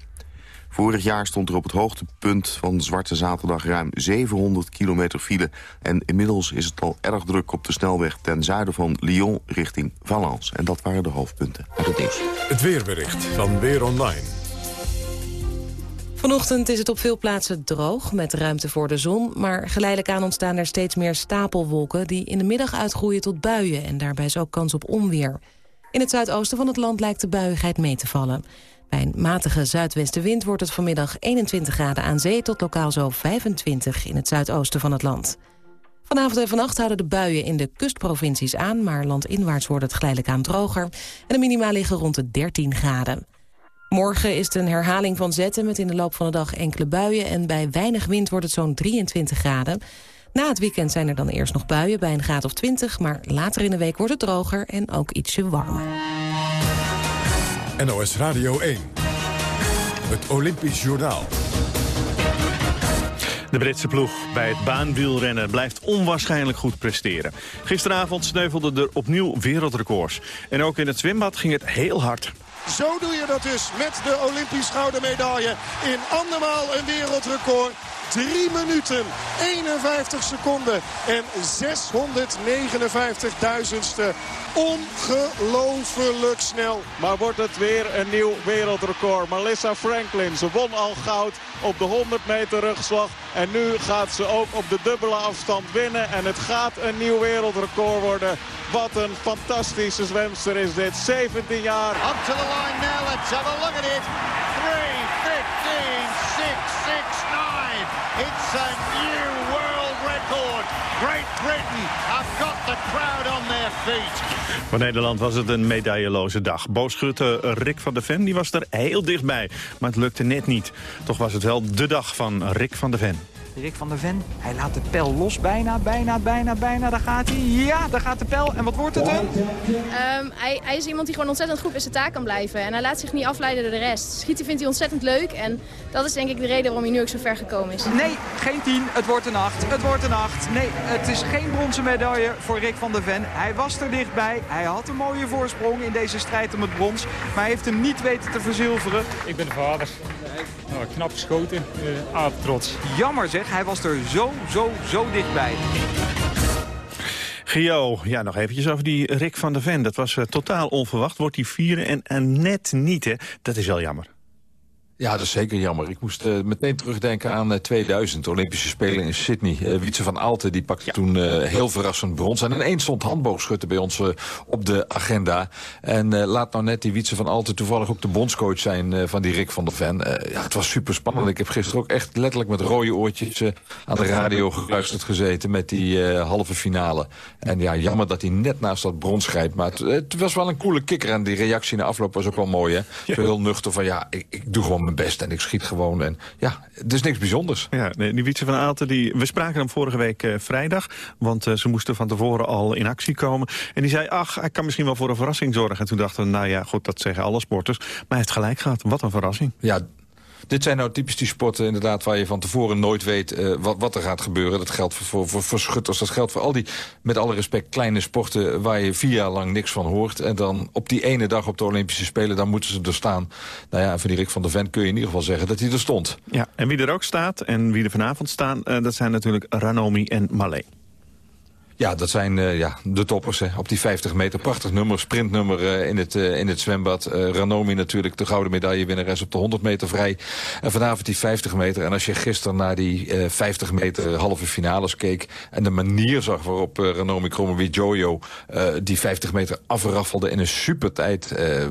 Vorig jaar stond er op het hoogtepunt van Zwarte Zaterdag ruim 700 kilometer file. En inmiddels is het al erg druk op de snelweg ten zuiden van Lyon richting Valence. En dat waren de hoofdpunten uit het nieuws. Het weerbericht van Weer Online. Vanochtend is het op veel plaatsen droog, met ruimte voor de zon. Maar geleidelijk aan ontstaan er steeds meer stapelwolken... die in de middag uitgroeien tot buien en daarbij is ook kans op onweer. In het zuidoosten van het land lijkt de buiigheid mee te vallen. Bij een matige zuidwestenwind wordt het vanmiddag 21 graden aan zee... tot lokaal zo 25 in het zuidoosten van het land. Vanavond en vannacht houden de buien in de kustprovincies aan... maar landinwaarts wordt het geleidelijk aan droger... en de minima liggen rond de 13 graden. Morgen is het een herhaling van zetten met in de loop van de dag enkele buien... en bij weinig wind wordt het zo'n 23 graden. Na het weekend zijn er dan eerst nog buien bij een graad of 20... maar later in de week wordt het droger en ook ietsje warmer. NOS Radio 1. Het Olympisch Journaal. De Britse ploeg bij het baanwielrennen blijft onwaarschijnlijk goed presteren. Gisteravond sneuvelden er opnieuw wereldrecords. En ook in het zwembad ging het heel hard. Zo doe je dat dus met de Olympisch gouden medaille. In andermaal een wereldrecord. 3 minuten, 51 seconden en 659 duizendste. Ongelooflijk snel. Maar wordt het weer een nieuw wereldrecord. Melissa Franklin, ze won al goud op de 100 meter rugslag. En nu gaat ze ook op de dubbele afstand winnen. En het gaat een nieuw wereldrecord worden. Wat een fantastische zwemster is dit. 17 jaar. Up to the line now. Let's have a look at it. 3, 15, 6, 6, 9. It's a new world record. Great Britain have got the crowd on their feet. Voor Nederland was het een medailleloze dag. Boogschutter Rick van der Ven die was er heel dichtbij, maar het lukte net niet. Toch was het wel de dag van Rick van der Ven. Rick van der Ven, hij laat de pijl los. Bijna, bijna, bijna, bijna. Daar gaat hij. Ja, daar gaat de pijl. En wat wordt het dan? Um, hij, hij, is iemand die gewoon ontzettend goed bij zijn taak kan blijven. En hij laat zich niet afleiden door de rest. Schieten vindt hij ontzettend leuk. En dat is denk ik de reden waarom hij nu ook zo ver gekomen is. Nee, geen 10. Het wordt een 8. Het wordt een 8. Nee, het is geen bronzen medaille voor Rick van der Ven. Hij was er dichtbij. Hij had een mooie voorsprong in deze strijd om het brons. Maar hij heeft hem niet weten te verzilveren. Ik ben de vader. Nou, knap geschoten. Uh, trots. Jammer zeg, hij was er zo, zo, zo dichtbij. Gio, ja, nog eventjes over die Rick van der Ven. Dat was uh, totaal onverwacht. Wordt die vieren en, en net niet, hè? Dat is wel jammer. Ja, dat is zeker jammer. Ik moest uh, meteen terugdenken aan uh, 2000, de Olympische Spelen in Sydney. Uh, Wietse van Aalten die pakte ja. toen heel verrassend brons. En ineens stond handboogschutten bij ons op de agenda. En laat nou net die Wietse van Aalten toevallig ook de bondscoach zijn van die Rick van der Ven. ja, het was super spannend. Ik heb gisteren ook echt letterlijk met rode oortjes aan de radio geluisterd gezeten met die halve finale. En ja, jammer dat hij net naast dat brons grijpt. Maar het, het, was wel een coole kikker. En die reactie na afloop was ook wel mooi, hè? Zo heel nuchter van ja, ik, ik doe gewoon mijn best en ik schiet gewoon. En ja, het is niks bijzonders. Ja, die Wietse van Aalten, die, we spraken hem vorige week uh, vrijdag. Want uh, ze moesten van tevoren al in actie komen. En die zei, ach, hij kan misschien wel voor een verrassing zorgen. En toen dachten we, nou ja, goed, dat zeggen alle sporters. Maar hij heeft gelijk gehad. Wat een verrassing. Ja, dit zijn nou typisch die sporten inderdaad waar je van tevoren nooit weet uh, wat, wat er gaat gebeuren. Dat geldt voor, voor, voor, schutters, dat geldt voor al die, met alle respect, kleine sporten waar je vier jaar lang niks van hoort. En dan op die ene dag op de Olympische Spelen, dan moeten ze er staan. Nou ja, van die Rick van der Ven kun je in ieder geval zeggen dat hij er stond. Ja, en wie er ook staat en wie er vanavond staan, uh, dat zijn natuurlijk Ranomi en Malé. Ja, dat zijn uh, ja, de toppers hè. op die 50 meter. Prachtig nummer, sprintnummer uh, in, het, uh, in het zwembad. Ranomi natuurlijk, de gouden medaillewinnares op de 100 meter vrij. En vanavond die 50 meter. En als je gisteren naar die 50 meter halve finales keek... en de manier zag waarop Ranomi Kromowidjojo die 50 meter afraffelde in een supertijd.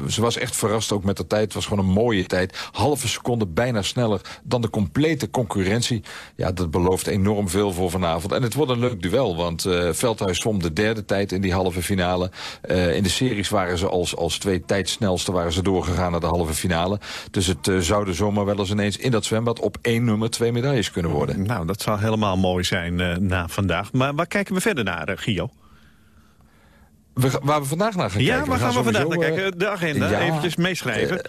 ze was echt verrast ook met de tijd. Het was gewoon een mooie tijd. Halve seconde bijna sneller dan de complete concurrentie. Ja, dat belooft enorm veel voor vanavond. En het wordt een leuk duel, want... Veldhuis zwom de derde tijd in die halve finale. Uh, in de series waren ze als, als twee tijdsnelste waren ze doorgegaan naar de halve finale. Dus het uh, zouden zomaar wel eens ineens in dat zwembad op één nummer twee medailles kunnen worden. Nou, dat zou helemaal mooi zijn uh, na vandaag. Maar waar kijken we verder naar, Gio? We, waar we vandaag naar gaan ja, kijken. Ja, waar gaan we, vandaag naar kijken? De agenda, ja, eventjes meeschrijven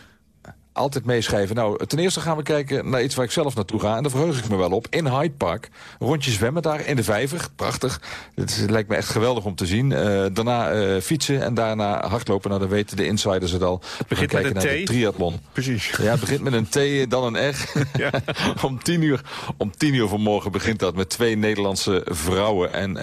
altijd meeschrijven. Nou, ten eerste gaan we kijken naar iets waar ik zelf naartoe ga. En daar verheug ik me wel op. In Hyde Park. Rondje zwemmen daar in de vijver. Prachtig. Het lijkt me echt geweldig om te zien. Uh, daarna uh, fietsen en daarna hardlopen. Nou, dan weten de insiders het al. Het begint we met een naar T. de triathlon. Precies. Ja, het begint met een T, dan een R. Ja. om, tien uur, om tien uur vanmorgen begint dat met twee Nederlandse vrouwen. En...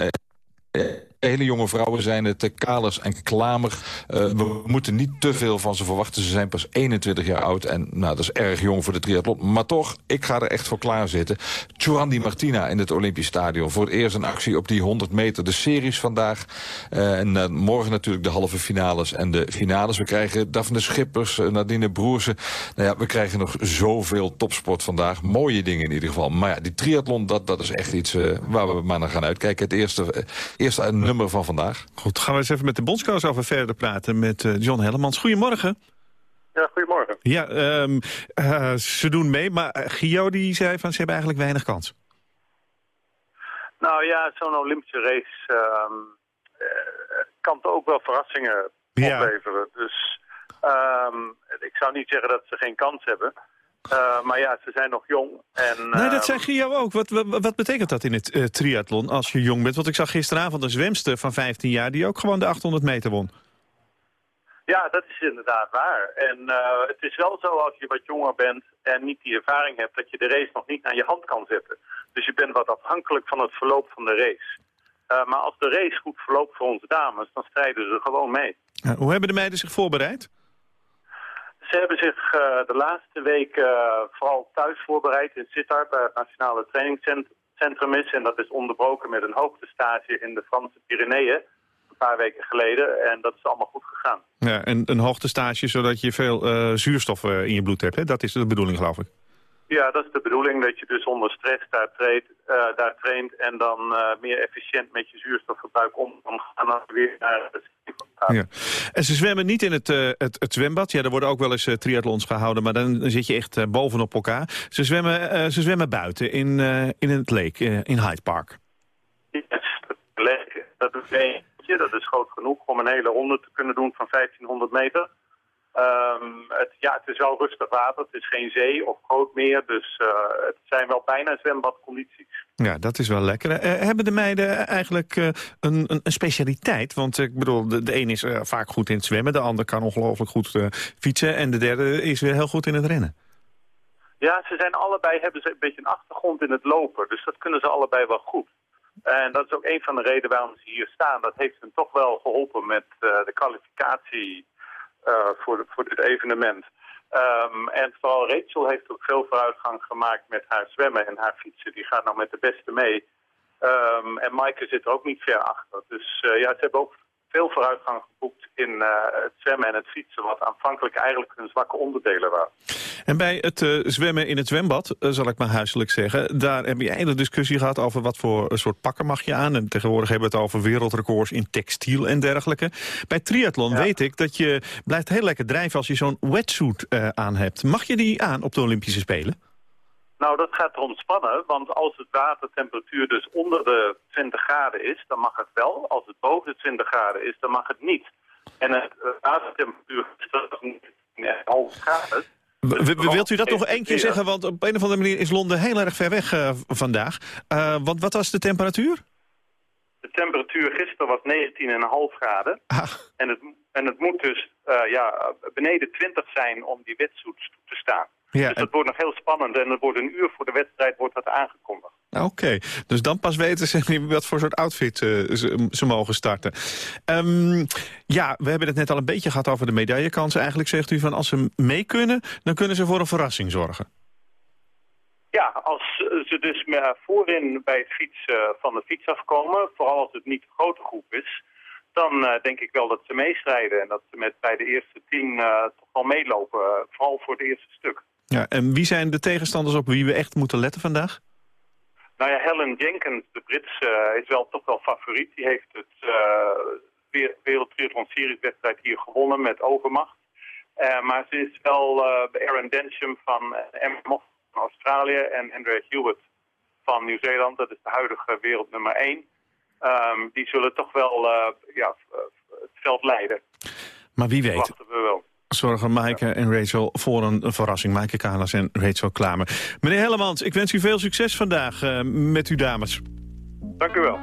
Uh, hele jonge vrouwen zijn het, Kalers en Klamer. Uh, we moeten niet te veel van ze verwachten. Ze zijn pas 21 jaar oud en nou, dat is erg jong voor de triathlon. Maar toch, ik ga er echt voor klaarzitten. Churandi Martina in het Olympisch Stadion. Voor het eerst een actie op die 100 meter. De series vandaag. Uh, en morgen natuurlijk de halve finales en de finales. We krijgen Daphne Schippers, Nadine Broersen. Nou ja, we krijgen nog zoveel topsport vandaag. Mooie dingen in ieder geval. Maar ja, die triathlon, dat, dat is echt iets waar we maar naar gaan uitkijken. Het eerste, eerste nummer van vandaag. Goed, gaan we eens even met de bondscoach over verder praten met uh, John Hellemans. Goedemorgen. Ja, goedemorgen. Ja, um, uh, ze doen mee, maar uh, Gio die zei van ze hebben eigenlijk weinig kans. Nou ja, zo'n Olympische race um, kan ook wel verrassingen ja. opleveren. Dus um, ik zou niet zeggen dat ze geen kans hebben. Uh, maar ja, ze zijn nog jong. En, nee, dat zei Gio ook. Wat, wat, wat betekent dat in het uh, triathlon als je jong bent? Want ik zag gisteravond een zwemster van 15 jaar... die ook gewoon de 800 meter won. Ja, dat is inderdaad waar. En uh, het is wel zo als je wat jonger bent en niet die ervaring hebt... dat je de race nog niet aan je hand kan zetten. Dus je bent wat afhankelijk van het verloop van de race. maar als de race goed verloopt voor onze dames, dan strijden ze gewoon mee. hoe hebben de meiden zich voorbereid? Ze hebben zich uh, de laatste week uh, vooral thuis voorbereid in Sittard, bij het Nationale Trainingscentrum is. En dat is onderbroken met een hoogtestage in de Franse Pyreneeën een paar weken geleden. En dat is allemaal goed gegaan. Ja, en een hoogtestage zodat je veel uh, zuurstof in je bloed hebt, hè? Dat is de bedoeling, geloof ik. Ja, dat is de bedoeling, dat je dus onder stress daar, treedt, uh, daar traint en dan uh, meer efficiënt met je zuurstofverbruik om kan gaan dan weer naar het ja. En ze zwemmen niet in het, uh, het, het, zwembad. Ja, er worden ook wel eens triathlons gehouden, maar dan zit je echt bovenop elkaar. Ze zwemmen, ze zwemmen buiten in, in het lake, in Hyde Park. Yes, dat is dat is groot genoeg om een hele ronde te kunnen doen van 1500 meter. Um, het, ja, het is wel rustig water. Het is geen zee of groot meer. Dus uh, het zijn wel bijna zwembadcondities. Ja, dat is wel lekker. Uh, hebben de meiden eigenlijk uh, een, een, een, specialiteit? Want ik bedoel, de, de een is vaak goed in het zwemmen. De ander kan ongelooflijk goed fietsen. En de derde is weer heel goed in het rennen. Ja, ze zijn allebei, hebben ze een beetje een achtergrond in het lopen. Dus dat kunnen ze allebei wel goed. En dat is ook een van de redenen waarom ze hier staan. Dat heeft hen toch wel geholpen met de kwalificatie voor, voor dit evenement. Ehm, en vooral Rachel heeft ook veel vooruitgang gemaakt met haar zwemmen en haar fietsen. Die gaat nou met de beste mee. Ehm, en Maaike zit er ook niet ver achter. Dus eh, ja, ze hebben ook veel vooruitgang geboekt in eh, het zwemmen en het fietsen... wat aanvankelijk eigenlijk hun zwakke onderdelen waren. En bij het eh, zwemmen in het zwembad, eh, zal ik maar huiselijk zeggen... daar heb je hele discussie gehad over wat voor soort pakken mag je aan. En tegenwoordig hebben we het over wereldrecords in textiel en dergelijke. Bij triathlon weet ik dat je blijft heel lekker drijven als je zo'n wetsuit aan hebt. Mag je die aan op de Olympische Spelen? Nou, dat gaat erom spannen, want als het watertemperatuur dus onder de 20 graden is, dan mag het wel. Als het boven de 20 graden is, dan mag het niet. En het watertemperatuur is half graden. wilt u dat nog één keer zeggen? Want op een of andere manier is Londen heel erg ver weg uh, vandaag. Uh, want wat was de temperatuur? De temperatuur gisteren was 19,5 graden. Ah. En, het, en het moet dus uh, ja, beneden 20 zijn om die wetsuits toe te staan. Ja, dus dat wordt nog heel spannend en het wordt een uur voor de wedstrijd wordt dat aangekondigd. Oké, dus dan pas weten ze wat voor soort outfit uh, ze, ze, mogen starten. Um, ja, we hebben het net al een beetje gehad over de medaillekansen. Eigenlijk zegt u van als ze mee kunnen, dan kunnen ze voor een verrassing zorgen. Ja, als ze dus voorin bij het fietsen van de fiets afkomen, vooral als het niet een grote groep is, dan uh, denk ik wel dat ze meestrijden en dat ze met bij de eerste tien uh, toch wel meelopen, vooral voor het eerste stuk. Ja, en wie zijn de tegenstanders op wie we echt moeten letten vandaag? Nou ja, Helen Jenkins, de Brits, uh, is wel toch wel favoriet. Die heeft het uh, Wereld Triathlon Series wedstrijd hier gewonnen met overmacht. Uh, maar ze is wel Aaron Densham van Moss van Australië en Andrea Hewitt van Nieuw-Zeeland. Dat is de huidige wereld nummer 1. Um, ehm, die zullen toch wel ja, het veld leiden. Maar wie weet. Dat wachten we wel zorgen Maaike en Rachel voor een verrassing. Maaike Kalas en Rachel Klamer. Meneer Hellemans, ik wens u veel succes vandaag uh, met uw dames. Dank u wel.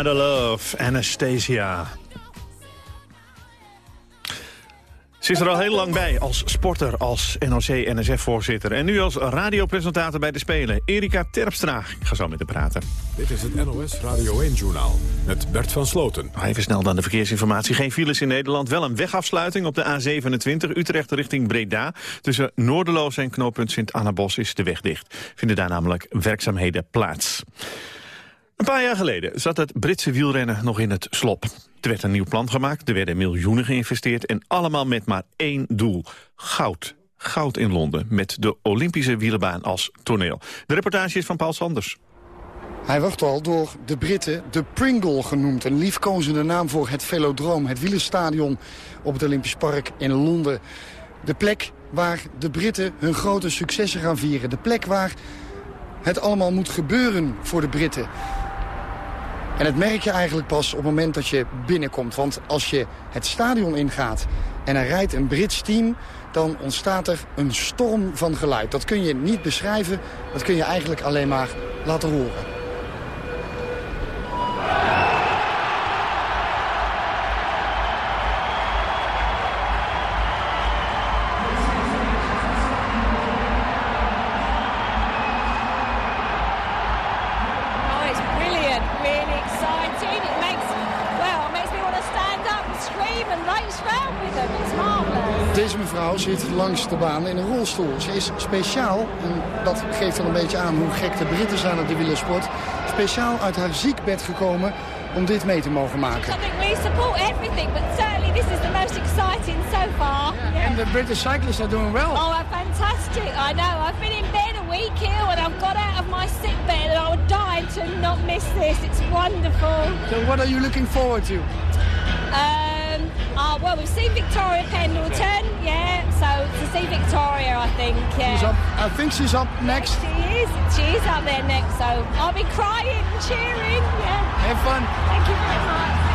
Amanda Love, Anastasia. Ze is er al heel lang bij als sporter, als NOC-NSF-voorzitter... en nu als radiopresentator bij de Spelen. Erika Terpstra. Ik ga zo met haar praten. Dit is het NOS Radio 1-journaal met Bert van Sloten. Even snel dan de verkeersinformatie. Geen files in Nederland. Wel een wegafsluiting op de A27 Utrecht richting Breda. Tussen Noorderloos en knooppunt Sint-Annabos is de weg dicht. Vinden daar namelijk werkzaamheden plaats. Een paar jaar geleden zat het Britse wielrennen nog in het slop. Er werd een nieuw plan gemaakt, er werden miljoenen geïnvesteerd... en allemaal met maar één doel, goud. Goud in Londen, met de Olympische wielerbaan als toneel. De reportage is van Paul Sanders. Hij wordt al door de Britten de Pringle genoemd. Een liefkozende naam voor het velodroom, het wielerstadion op het Olympisch Park in Londen. De plek waar de Britten hun grote successen gaan vieren. De plek waar het allemaal moet gebeuren voor de Britten. En het merk je eigenlijk pas op het moment dat je binnenkomt. Want als je het stadion ingaat en er rijdt een Brits team... dan ontstaat er een storm van geluid. Dat kun je niet beschrijven, dat kun je eigenlijk alleen maar laten horen. Zit langs de baan in een rolstoel. Ze is speciaal, en dat geeft dan een beetje aan hoe gek de Britten zijn op de wielersport... speciaal uit haar ziekbed gekomen om dit mee te mogen maken. I think we support everything, but certainly this is the most exciting so far. And the British cyclists are doing well. Oh, fantastic. I know. I've been in bed a week ill and I've got out of my sick bed and I would die to not miss this. It's wonderful. So what are you looking forward to? Oh, well, we've seen Victoria Pendleton, yeah, so to see Victoria, I think, yeah. She's up, I think she's up next. She is, she is up there next, so I'll be crying and cheering, yeah. Have fun. Thank you very much.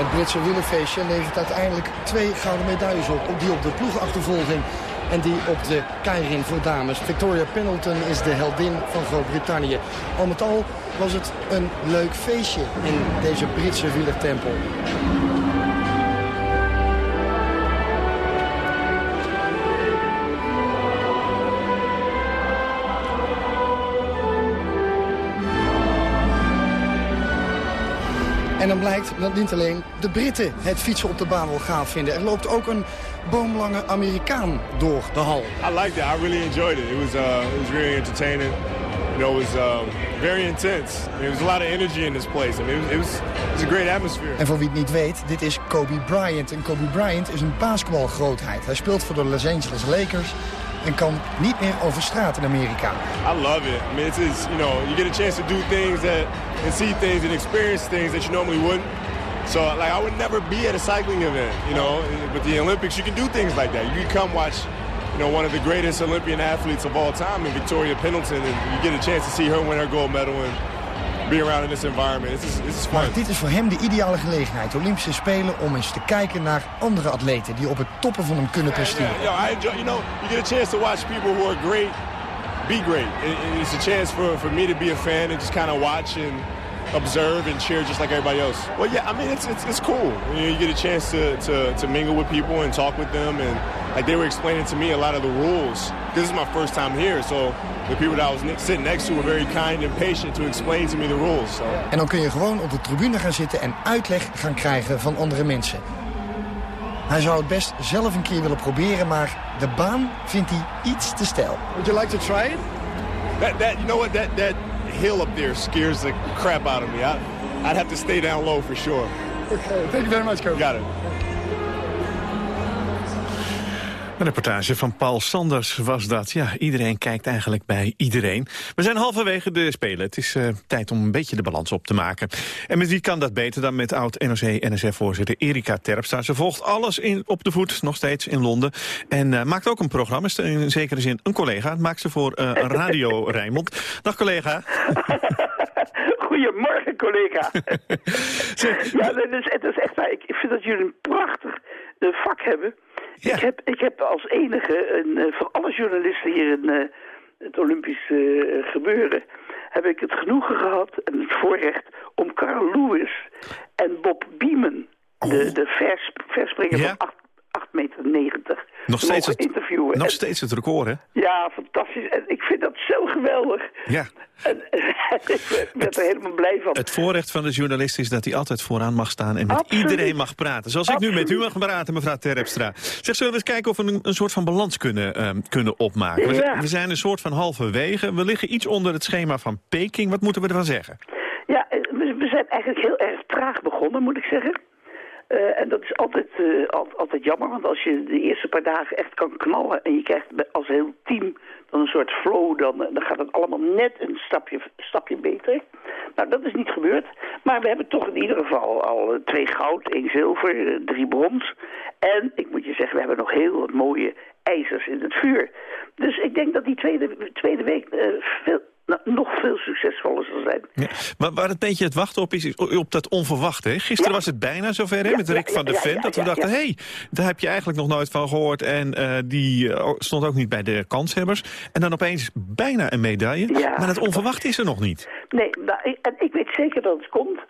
Het Britse wielerfeestje levert uiteindelijk twee gouden medailles op. Die op de ploegachtervolging en die op de keirin voor dames. Victoria Pendleton is de heldin van Groot-Brittannië. Al met al was het een leuk feestje in deze Britse wielertempel. En dan blijkt dat niet alleen de Britten het fietsen op de baan wel gaaf vinden. Er loopt ook een boomlange Amerikaan door de hal. I liked it. I really enjoyed it. It was uh, it was really entertaining. You know, it was um, very intense. There was a lot of energy in this place. I mean, it was, it was, it was a great atmosphere. En voor wie het niet weet, dit is Kobe Bryant. En Kobe Bryant is een basketbalgrootheid. Hij speelt voor de Los Angeles Lakers en kan niet meer over straat in Amerika. I love it. I mean, it's, it's you know, you get a chance to do things that and see things and experience things that you normally wouldn't. So, like, I would never be at a cycling event, you know. But the Olympics, you can do things like that. You can come watch, you know, one of the greatest Olympian athletes of all time, Victoria Pendleton, and you get a chance to see her win her gold medal and be around in this environment. It's, it's, it's fun. Maar dit is voor hem de ideale gelegenheid, de Olympische Spelen, om eens te kijken naar andere atleten die op het toppen van hem kunnen presteren. Yeah, yeah, I enjoy, you know, you get a chance to watch people who are great be great. It, it's a chance for, for me to be a fan and just kind of watch and observe and cheer just like everybody else. Well, yeah, I mean, it's, it's, it's cool. You, know, you get a chance to, to, to mingle with people and talk with them. And like they were explaining to me a lot of the rules. This is my first time here, so the people that I was ne- sitting next to were very kind and patient to explain to me the rules. So. En dan kun je gewoon op de tribune gaan zitten en uitleg gaan krijgen van andere mensen. Hij zou het best zelf een keer willen proberen, maar de baan vindt hij iets te stijl. Would you like to try it? That, that, you know what, that, that hill up there scares the crap out of me. I, I'd have to stay down low for sure. Okay, thank you very much, Coach. Got it. Een reportage van Paul Sanders was dat. Ja, iedereen kijkt eigenlijk bij iedereen. We zijn halverwege de Spelen. Het is uh, tijd om een beetje de balans op te maken. En met wie kan dat beter dan met oud-NOC-NSF-voorzitter Erika Terpstra. Ze volgt alles in, op de voet, nog steeds in Londen. En uh, maakt ook een programma, is in zekere zin een collega. Maakt ze voor uh, Radio Rijnmond. Dag collega. Goedemorgen, collega. ja, dat is, het is echt waar. Ik vind dat jullie een prachtig eh, vak hebben. Ik, heb, ik heb als enige een, eh, van alle journalisten hier in eh, het Olympisch eh, gebeuren... heb ik het genoegen gehad en het voorrecht om Carl Lewis en Bob Beeman... de, de vers, verspringer van 8, 8 meter 90 Nog te steeds, het, interviewen. nog En- steeds het record, hè? Ja, fantastisch. En ik vind dat zo geweldig. Ja. En, ik ben er helemaal blij van. Het voorrecht van de journalist is dat hij altijd vooraan mag staan... en met Absoluut. iedereen mag praten. Zoals ik nu met u mag praten, mevrouw Terpstra. Zeg, zullen we eens kijken of we een, een soort van balans kunnen, ehm, kunnen opmaken? We, Ja. we zijn een soort van halverwege. We liggen iets onder het schema van Peking. Wat moeten we ervan zeggen? Ja, eh, we, we zijn eigenlijk heel erg traag begonnen, moet ik zeggen. Eh, en dat is altijd, eh, al- altijd jammer, want als je de eerste paar dagen echt kan knallen... en je krijgt als heel team dan een soort flow, dan, eh, dan gaat het allemaal net een stapje, stapje beter. Nou, dat is niet gebeurd. Maar we hebben toch in ieder geval al twee goud, één zilver, drie brons. En ik moet je zeggen, we hebben nog heel wat mooie ijzers in het vuur. Dus ik denk dat die tweede, tweede week veel, nou, nog veel succesvoller zal zijn. Ja. Maar waar het beetje het wachten op is, is op dat onverwachte. Hè? Gisteren was het bijna zover hè, met Rick van der ja, Ven... ja, dat we dachten, hé, hey, daar heb je eigenlijk nog nooit van gehoord... en eh, die eh, stond ook niet bij de kanshebbers. En dan opeens bijna een medaille. Maar het onverwachte is er nog niet. Nee, nou, en ik weet zeker dat het komt.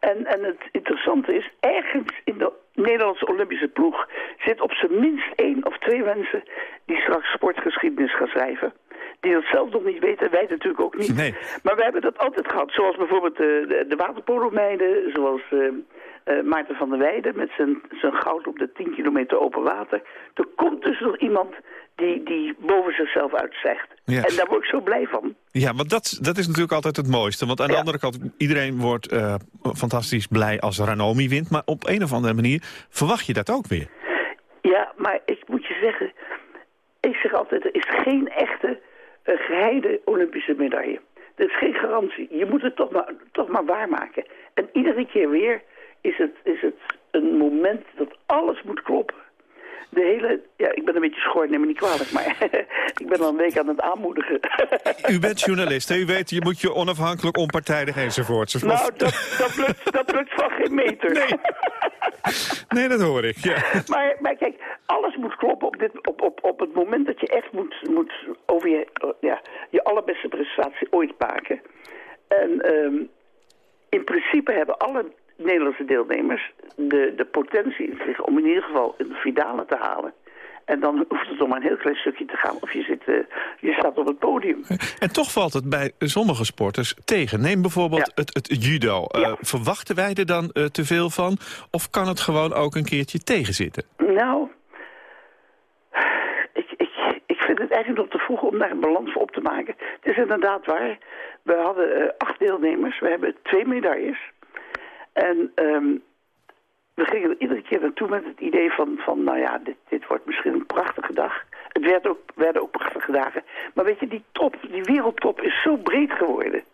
En, en het interessante is, ergens in de Nederlandse Olympische ploeg... zit op zijn minst één of twee mensen die straks sportgeschiedenis gaan schrijven. Die dat zelf nog niet weten, wij natuurlijk ook niet. Nee. Maar we hebben dat altijd gehad. Zoals bijvoorbeeld de, de waterpolomeiden, zoals eh, Maarten van der Weijden... met zijn, zijn goud op de 10 kilometer open water. Er komt dus nog iemand die, die boven zichzelf uitstijgt. Ja. En daar word ik zo blij van. Ja, want dat, dat is natuurlijk altijd het mooiste. Want aan de andere kant, iedereen wordt eh, fantastisch blij als Ranomi wint. Maar op een of andere manier verwacht je dat ook weer. Ja, maar ik moet je zeggen... Ik zeg altijd, er is geen echte eh, geheide Olympische medaille. Er is geen garantie. Je moet het toch maar, toch maar waarmaken. En iedere keer weer is het, is het een moment dat alles moet kloppen. De hele... Ja, ik ben een beetje schor, neem me niet kwalijk, maar ik ben al een week aan het aanmoedigen. U bent journalist, hè? u weet, je moet je onafhankelijk, onpartijdig enzovoort. nou, dat, dat, lukt, dat lukt van geen meter. Nee. Nee, dat hoor ik, ja. Maar, maar kijk, alles moet kloppen op, dit, op, op, op het moment dat je echt moet, moet over je, ja, je allerbeste prestatie ooit maken. En ehm, in principe hebben alle Nederlandse deelnemers de, de potentie in zich om in ieder geval een finale te halen. En dan hoeft het om een heel klein stukje te gaan of je, zit, eh, je staat op het podium. En toch valt het bij sommige sporters tegen. Neem bijvoorbeeld het, het judo. Eh, verwachten wij er dan eh, te veel van? Of kan het gewoon ook een keertje tegenzitten? Nou, ik, ik, ik vind het eigenlijk nog te vroeg om daar een balans voor op te maken. Het is inderdaad waar. We hadden eh, acht deelnemers. We hebben twee medailles. En ehm, we gingen er iedere keer naartoe met het idee van, van nou ja, dit, dit wordt misschien een prachtige dag. Het werd ook, werden ook prachtige dagen. Maar weet je, die top, die wereldtop is zo breed geworden.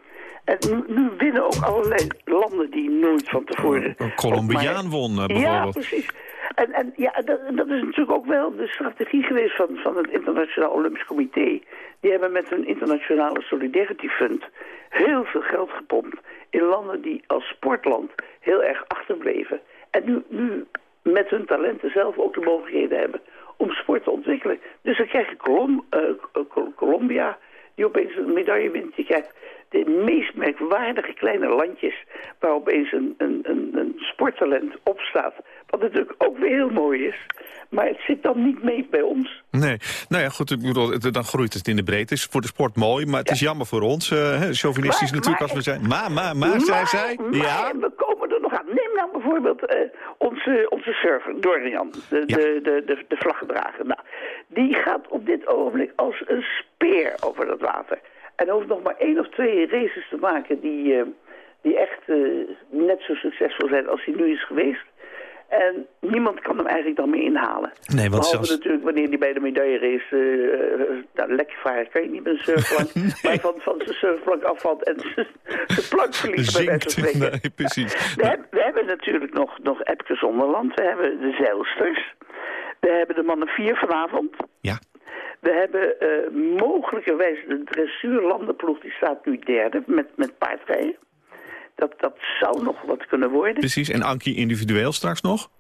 En nu, nu winnen ook allerlei landen die nooit van tevoren... Een Colombiaan won eh, Ja, bijvoorbeeld. precies. En, en ja, dat, dat is natuurlijk ook wel de strategie geweest van, van het Internationaal Olympisch Comité. Die hebben met hun internationale Solidarity Fund heel veel geld gepompt in landen die als sportland heel erg achterbleven. En nu, nu met hun talenten zelf ook de mogelijkheden hebben om sport te ontwikkelen. Dus dan krijg je Colom, eh, Col- Colombia, die opeens een medaille wint. Je krijgt de meest merkwaardige kleine landjes waar opeens een, een, een, een sporttalent opstaat. Wat natuurlijk ook weer heel mooi is. Maar het zit dan niet mee bij ons. Nee, nou ja, goed, ik bedoel, het- dan groeit het in de breedte. is voor de sport mooi, maar het is jammer voor ons. hè, chauvinistisch Maar- natuurlijk maar- als we zijn. Maar, maar, maar, zei zij. Ja, we komen er nog aan. Neem nou bijvoorbeeld eh, onze, onze surfer, Dorian, de, de, de, de, de vlaggedrager. Nou, die gaat op dit ogenblik als een speer over dat water. En hoeft nog maar één of twee races te maken die, eh, die echt eh, net zo succesvol zijn als hij nu is geweest. En niemand kan hem eigenlijk dan meer inhalen. Nee, want Behalve zelfs- natuurlijk wanneer hij bij de medaillerace... eh, nou, lekker varen kan je niet met een surfplank. Maar hij van, van zijn surfplank afvalt en zijn plank verliest bij wijze van. Nee, precies. We, hebben, we hebben natuurlijk nog, nog Epke Zonderland. We hebben de zeilsters. We hebben de mannen vier vanavond. Ja. We hebben eh, mogelijkerwijs de dressuurlandenploeg. Die staat nu derde met, met paardrijden. Dat, dat zou nog wat kunnen worden. Precies, en Ankie individueel straks nog?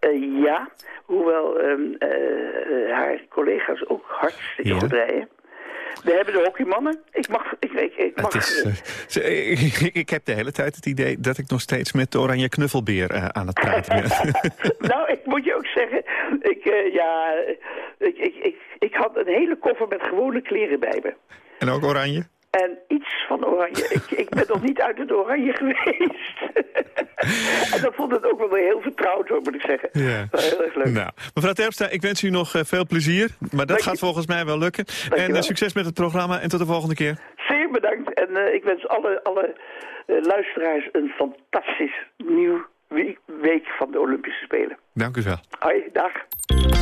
Uh, ja, hoewel um, uh, haar collega's ook hartstikke ja. goed rijden. We hebben de hockeymannen. Ik mag... Ik, ik, ik, mag is, uh, ik, heb de hele tijd het idee dat ik nog steeds met de oranje knuffelbeer uh, aan het praten ben. nou, ik moet je zeggen... Ik, uh, ja, ik, ik, ik, ik had een hele koffer met gewone kleren bij me. En ook oranje? En iets van oranje. ik, ik ben nog niet uit het oranje geweest. en dat vond het ook wel weer heel vertrouwd, hoor, moet ik zeggen. Ja. Heel erg leuk. Nou, mevrouw Terpstra, ik wens u nog uh, veel plezier. Maar dat gaat volgens mij wel lukken. Dank en uh, succes met het programma en tot de volgende keer. Zeer bedankt. En uh, ik wens alle, alle luisteraars een fantastisch nieuw week van de Olympische Spelen. Dank u wel. Hoi, dag.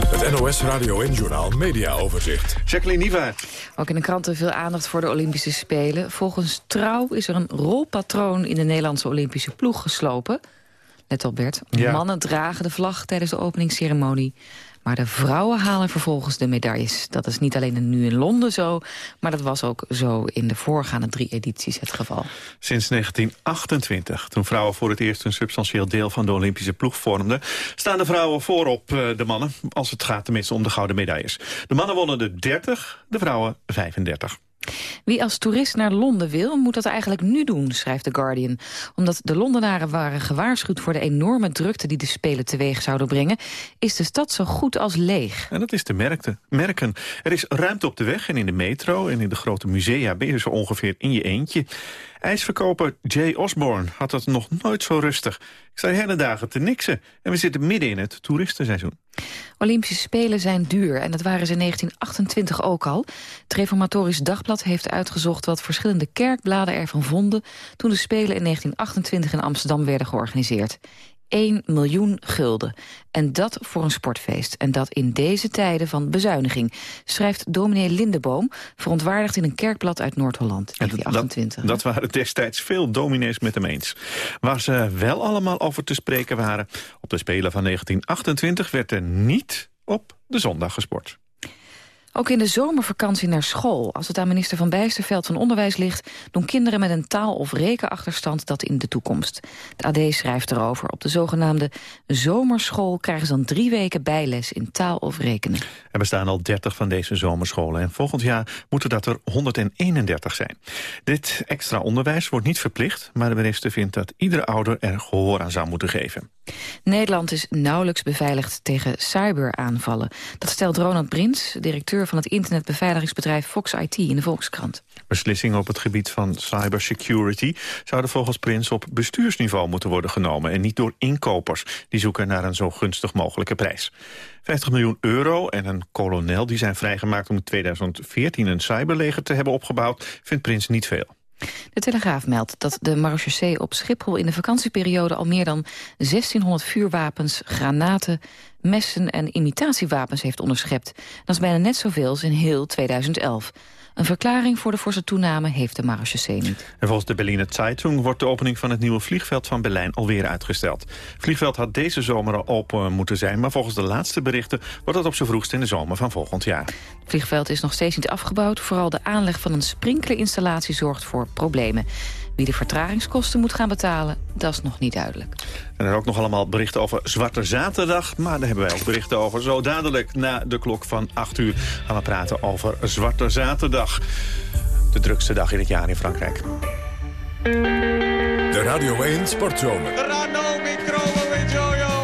Het NOS Radio en Journal Media Overzicht. Jacqueline Niva. Ook in de kranten veel aandacht voor de Olympische Spelen. Volgens Trouw is er een rolpatroon in de Nederlandse Olympische ploeg geslopen. Let op Bert. Ja. Mannen dragen de vlag tijdens de openingsceremonie. Maar de vrouwen halen vervolgens de medailles. Dat is niet alleen nu in Londen zo, maar dat was ook zo in de voorgaande drie edities het geval. Sinds 1928, toen vrouwen voor het eerst een substantieel deel van de Olympische ploeg vormden, staan de vrouwen voorop de mannen, als het gaat tenminste om de gouden medailles. De mannen wonnen de 30, de vrouwen 35. Wie als toerist naar Londen wil, moet dat eigenlijk nu doen, schrijft The Guardian. Omdat de Londenaren waren gewaarschuwd voor de enorme drukte die de Spelen teweeg zouden brengen, is de stad zo goed als leeg. En dat is te merken. Er is ruimte op de weg en in de metro en in de grote musea ben je zo ongeveer in je eentje. IJsverkoper Jay Osborne had het nog nooit zo rustig. Ik sta hele dagen te niksen en we zitten midden in het toeristenseizoen. Olympische Spelen zijn duur en dat waren ze in 1928 ook al. Het Reformatorisch Dagblad heeft uitgezocht wat verschillende kerkbladen ervan vonden... toen de Spelen in 1928 in Amsterdam werden georganiseerd. 1 miljoen gulden. En dat voor een sportfeest. En dat in deze tijden van bezuiniging. Schrijft dominee Lindeboom, verontwaardigd in een kerkblad uit Noord-Holland. Dat, dat waren destijds veel dominees met hem eens. Waar ze wel allemaal over te spreken waren... op de Spelen van 1928 werd er niet op de zondag gesport. Ook in de zomervakantie naar school. Als het aan minister Van Bijsterveld van Onderwijs ligt... doen kinderen met een taal- of rekenachterstand dat in de toekomst. De AD schrijft erover. Op de zogenaamde zomerschool krijgen ze dan drie weken bijles in taal of rekenen. Er bestaan al 30 van deze zomerscholen. En volgend jaar moeten dat er 131 zijn. Dit extra onderwijs wordt niet verplicht... maar de minister vindt dat iedere ouder er gehoor aan zou moeten geven. Nederland is nauwelijks beveiligd tegen cyberaanvallen. Dat stelt Ronald Brins, directeur van het internetbeveiligingsbedrijf Fox IT in de Volkskrant. Beslissingen op het gebied van cybersecurity zouden volgens Prins op bestuursniveau moeten worden genomen en niet door inkopers die zoeken naar een zo gunstig mogelijke prijs. 50 miljoen euro en een kolonel die zijn vrijgemaakt om in 2014 een cyberleger te hebben opgebouwd, vindt Prins niet veel. De Telegraaf meldt dat de marechaussee op Schiphol in de vakantieperiode al meer dan 1600 vuurwapens, granaten, messen en imitatiewapens heeft onderschept. Dat is bijna net zoveel als in heel 2011. Een verklaring voor de forse toename heeft de marechaussee niet. En volgens de Berliner Zeitung wordt de opening van het nieuwe vliegveld van Berlijn alweer uitgesteld. Het vliegveld had deze zomer al open moeten zijn, maar volgens de laatste berichten wordt het op z'n vroegst in de zomer van volgend jaar. Het vliegveld is nog steeds niet afgebouwd. Vooral de aanleg van een sprinklerinstallatie zorgt voor problemen. Wie de vertragingskosten moet gaan betalen, dat is nog niet duidelijk. En er zijn ook nog allemaal berichten over Zwarte Zaterdag. Maar daar hebben wij ook berichten over. Zo dadelijk na de klok van 8 uur gaan we praten over Zwarte Zaterdag. De drukste dag in het jaar in Frankrijk. De Radio 1 Sportzomer.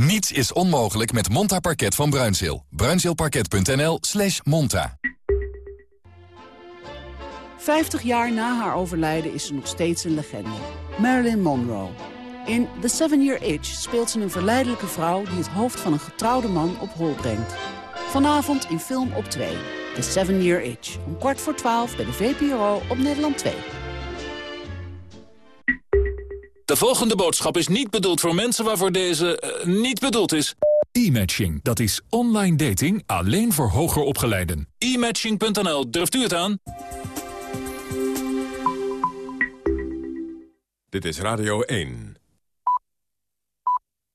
Niets is onmogelijk met Monta Parket van Bruinzeel. Bruinzeelparket.nl slash monta. 50 jaar na haar overlijden is ze nog steeds een legende. Marilyn Monroe. In The Seven Year Itch speelt ze een verleidelijke vrouw... die het hoofd van een getrouwde man op hol brengt. Vanavond in film op 2. The Seven Year Itch. Om kwart voor 12 bij de VPRO op Nederland 2. De volgende boodschap is niet bedoeld voor mensen waarvoor deze uh, niet bedoeld is. E-matching, dat is online dating alleen voor hoger opgeleiden. E-matching.nl, durft u het aan? Dit is Radio 1.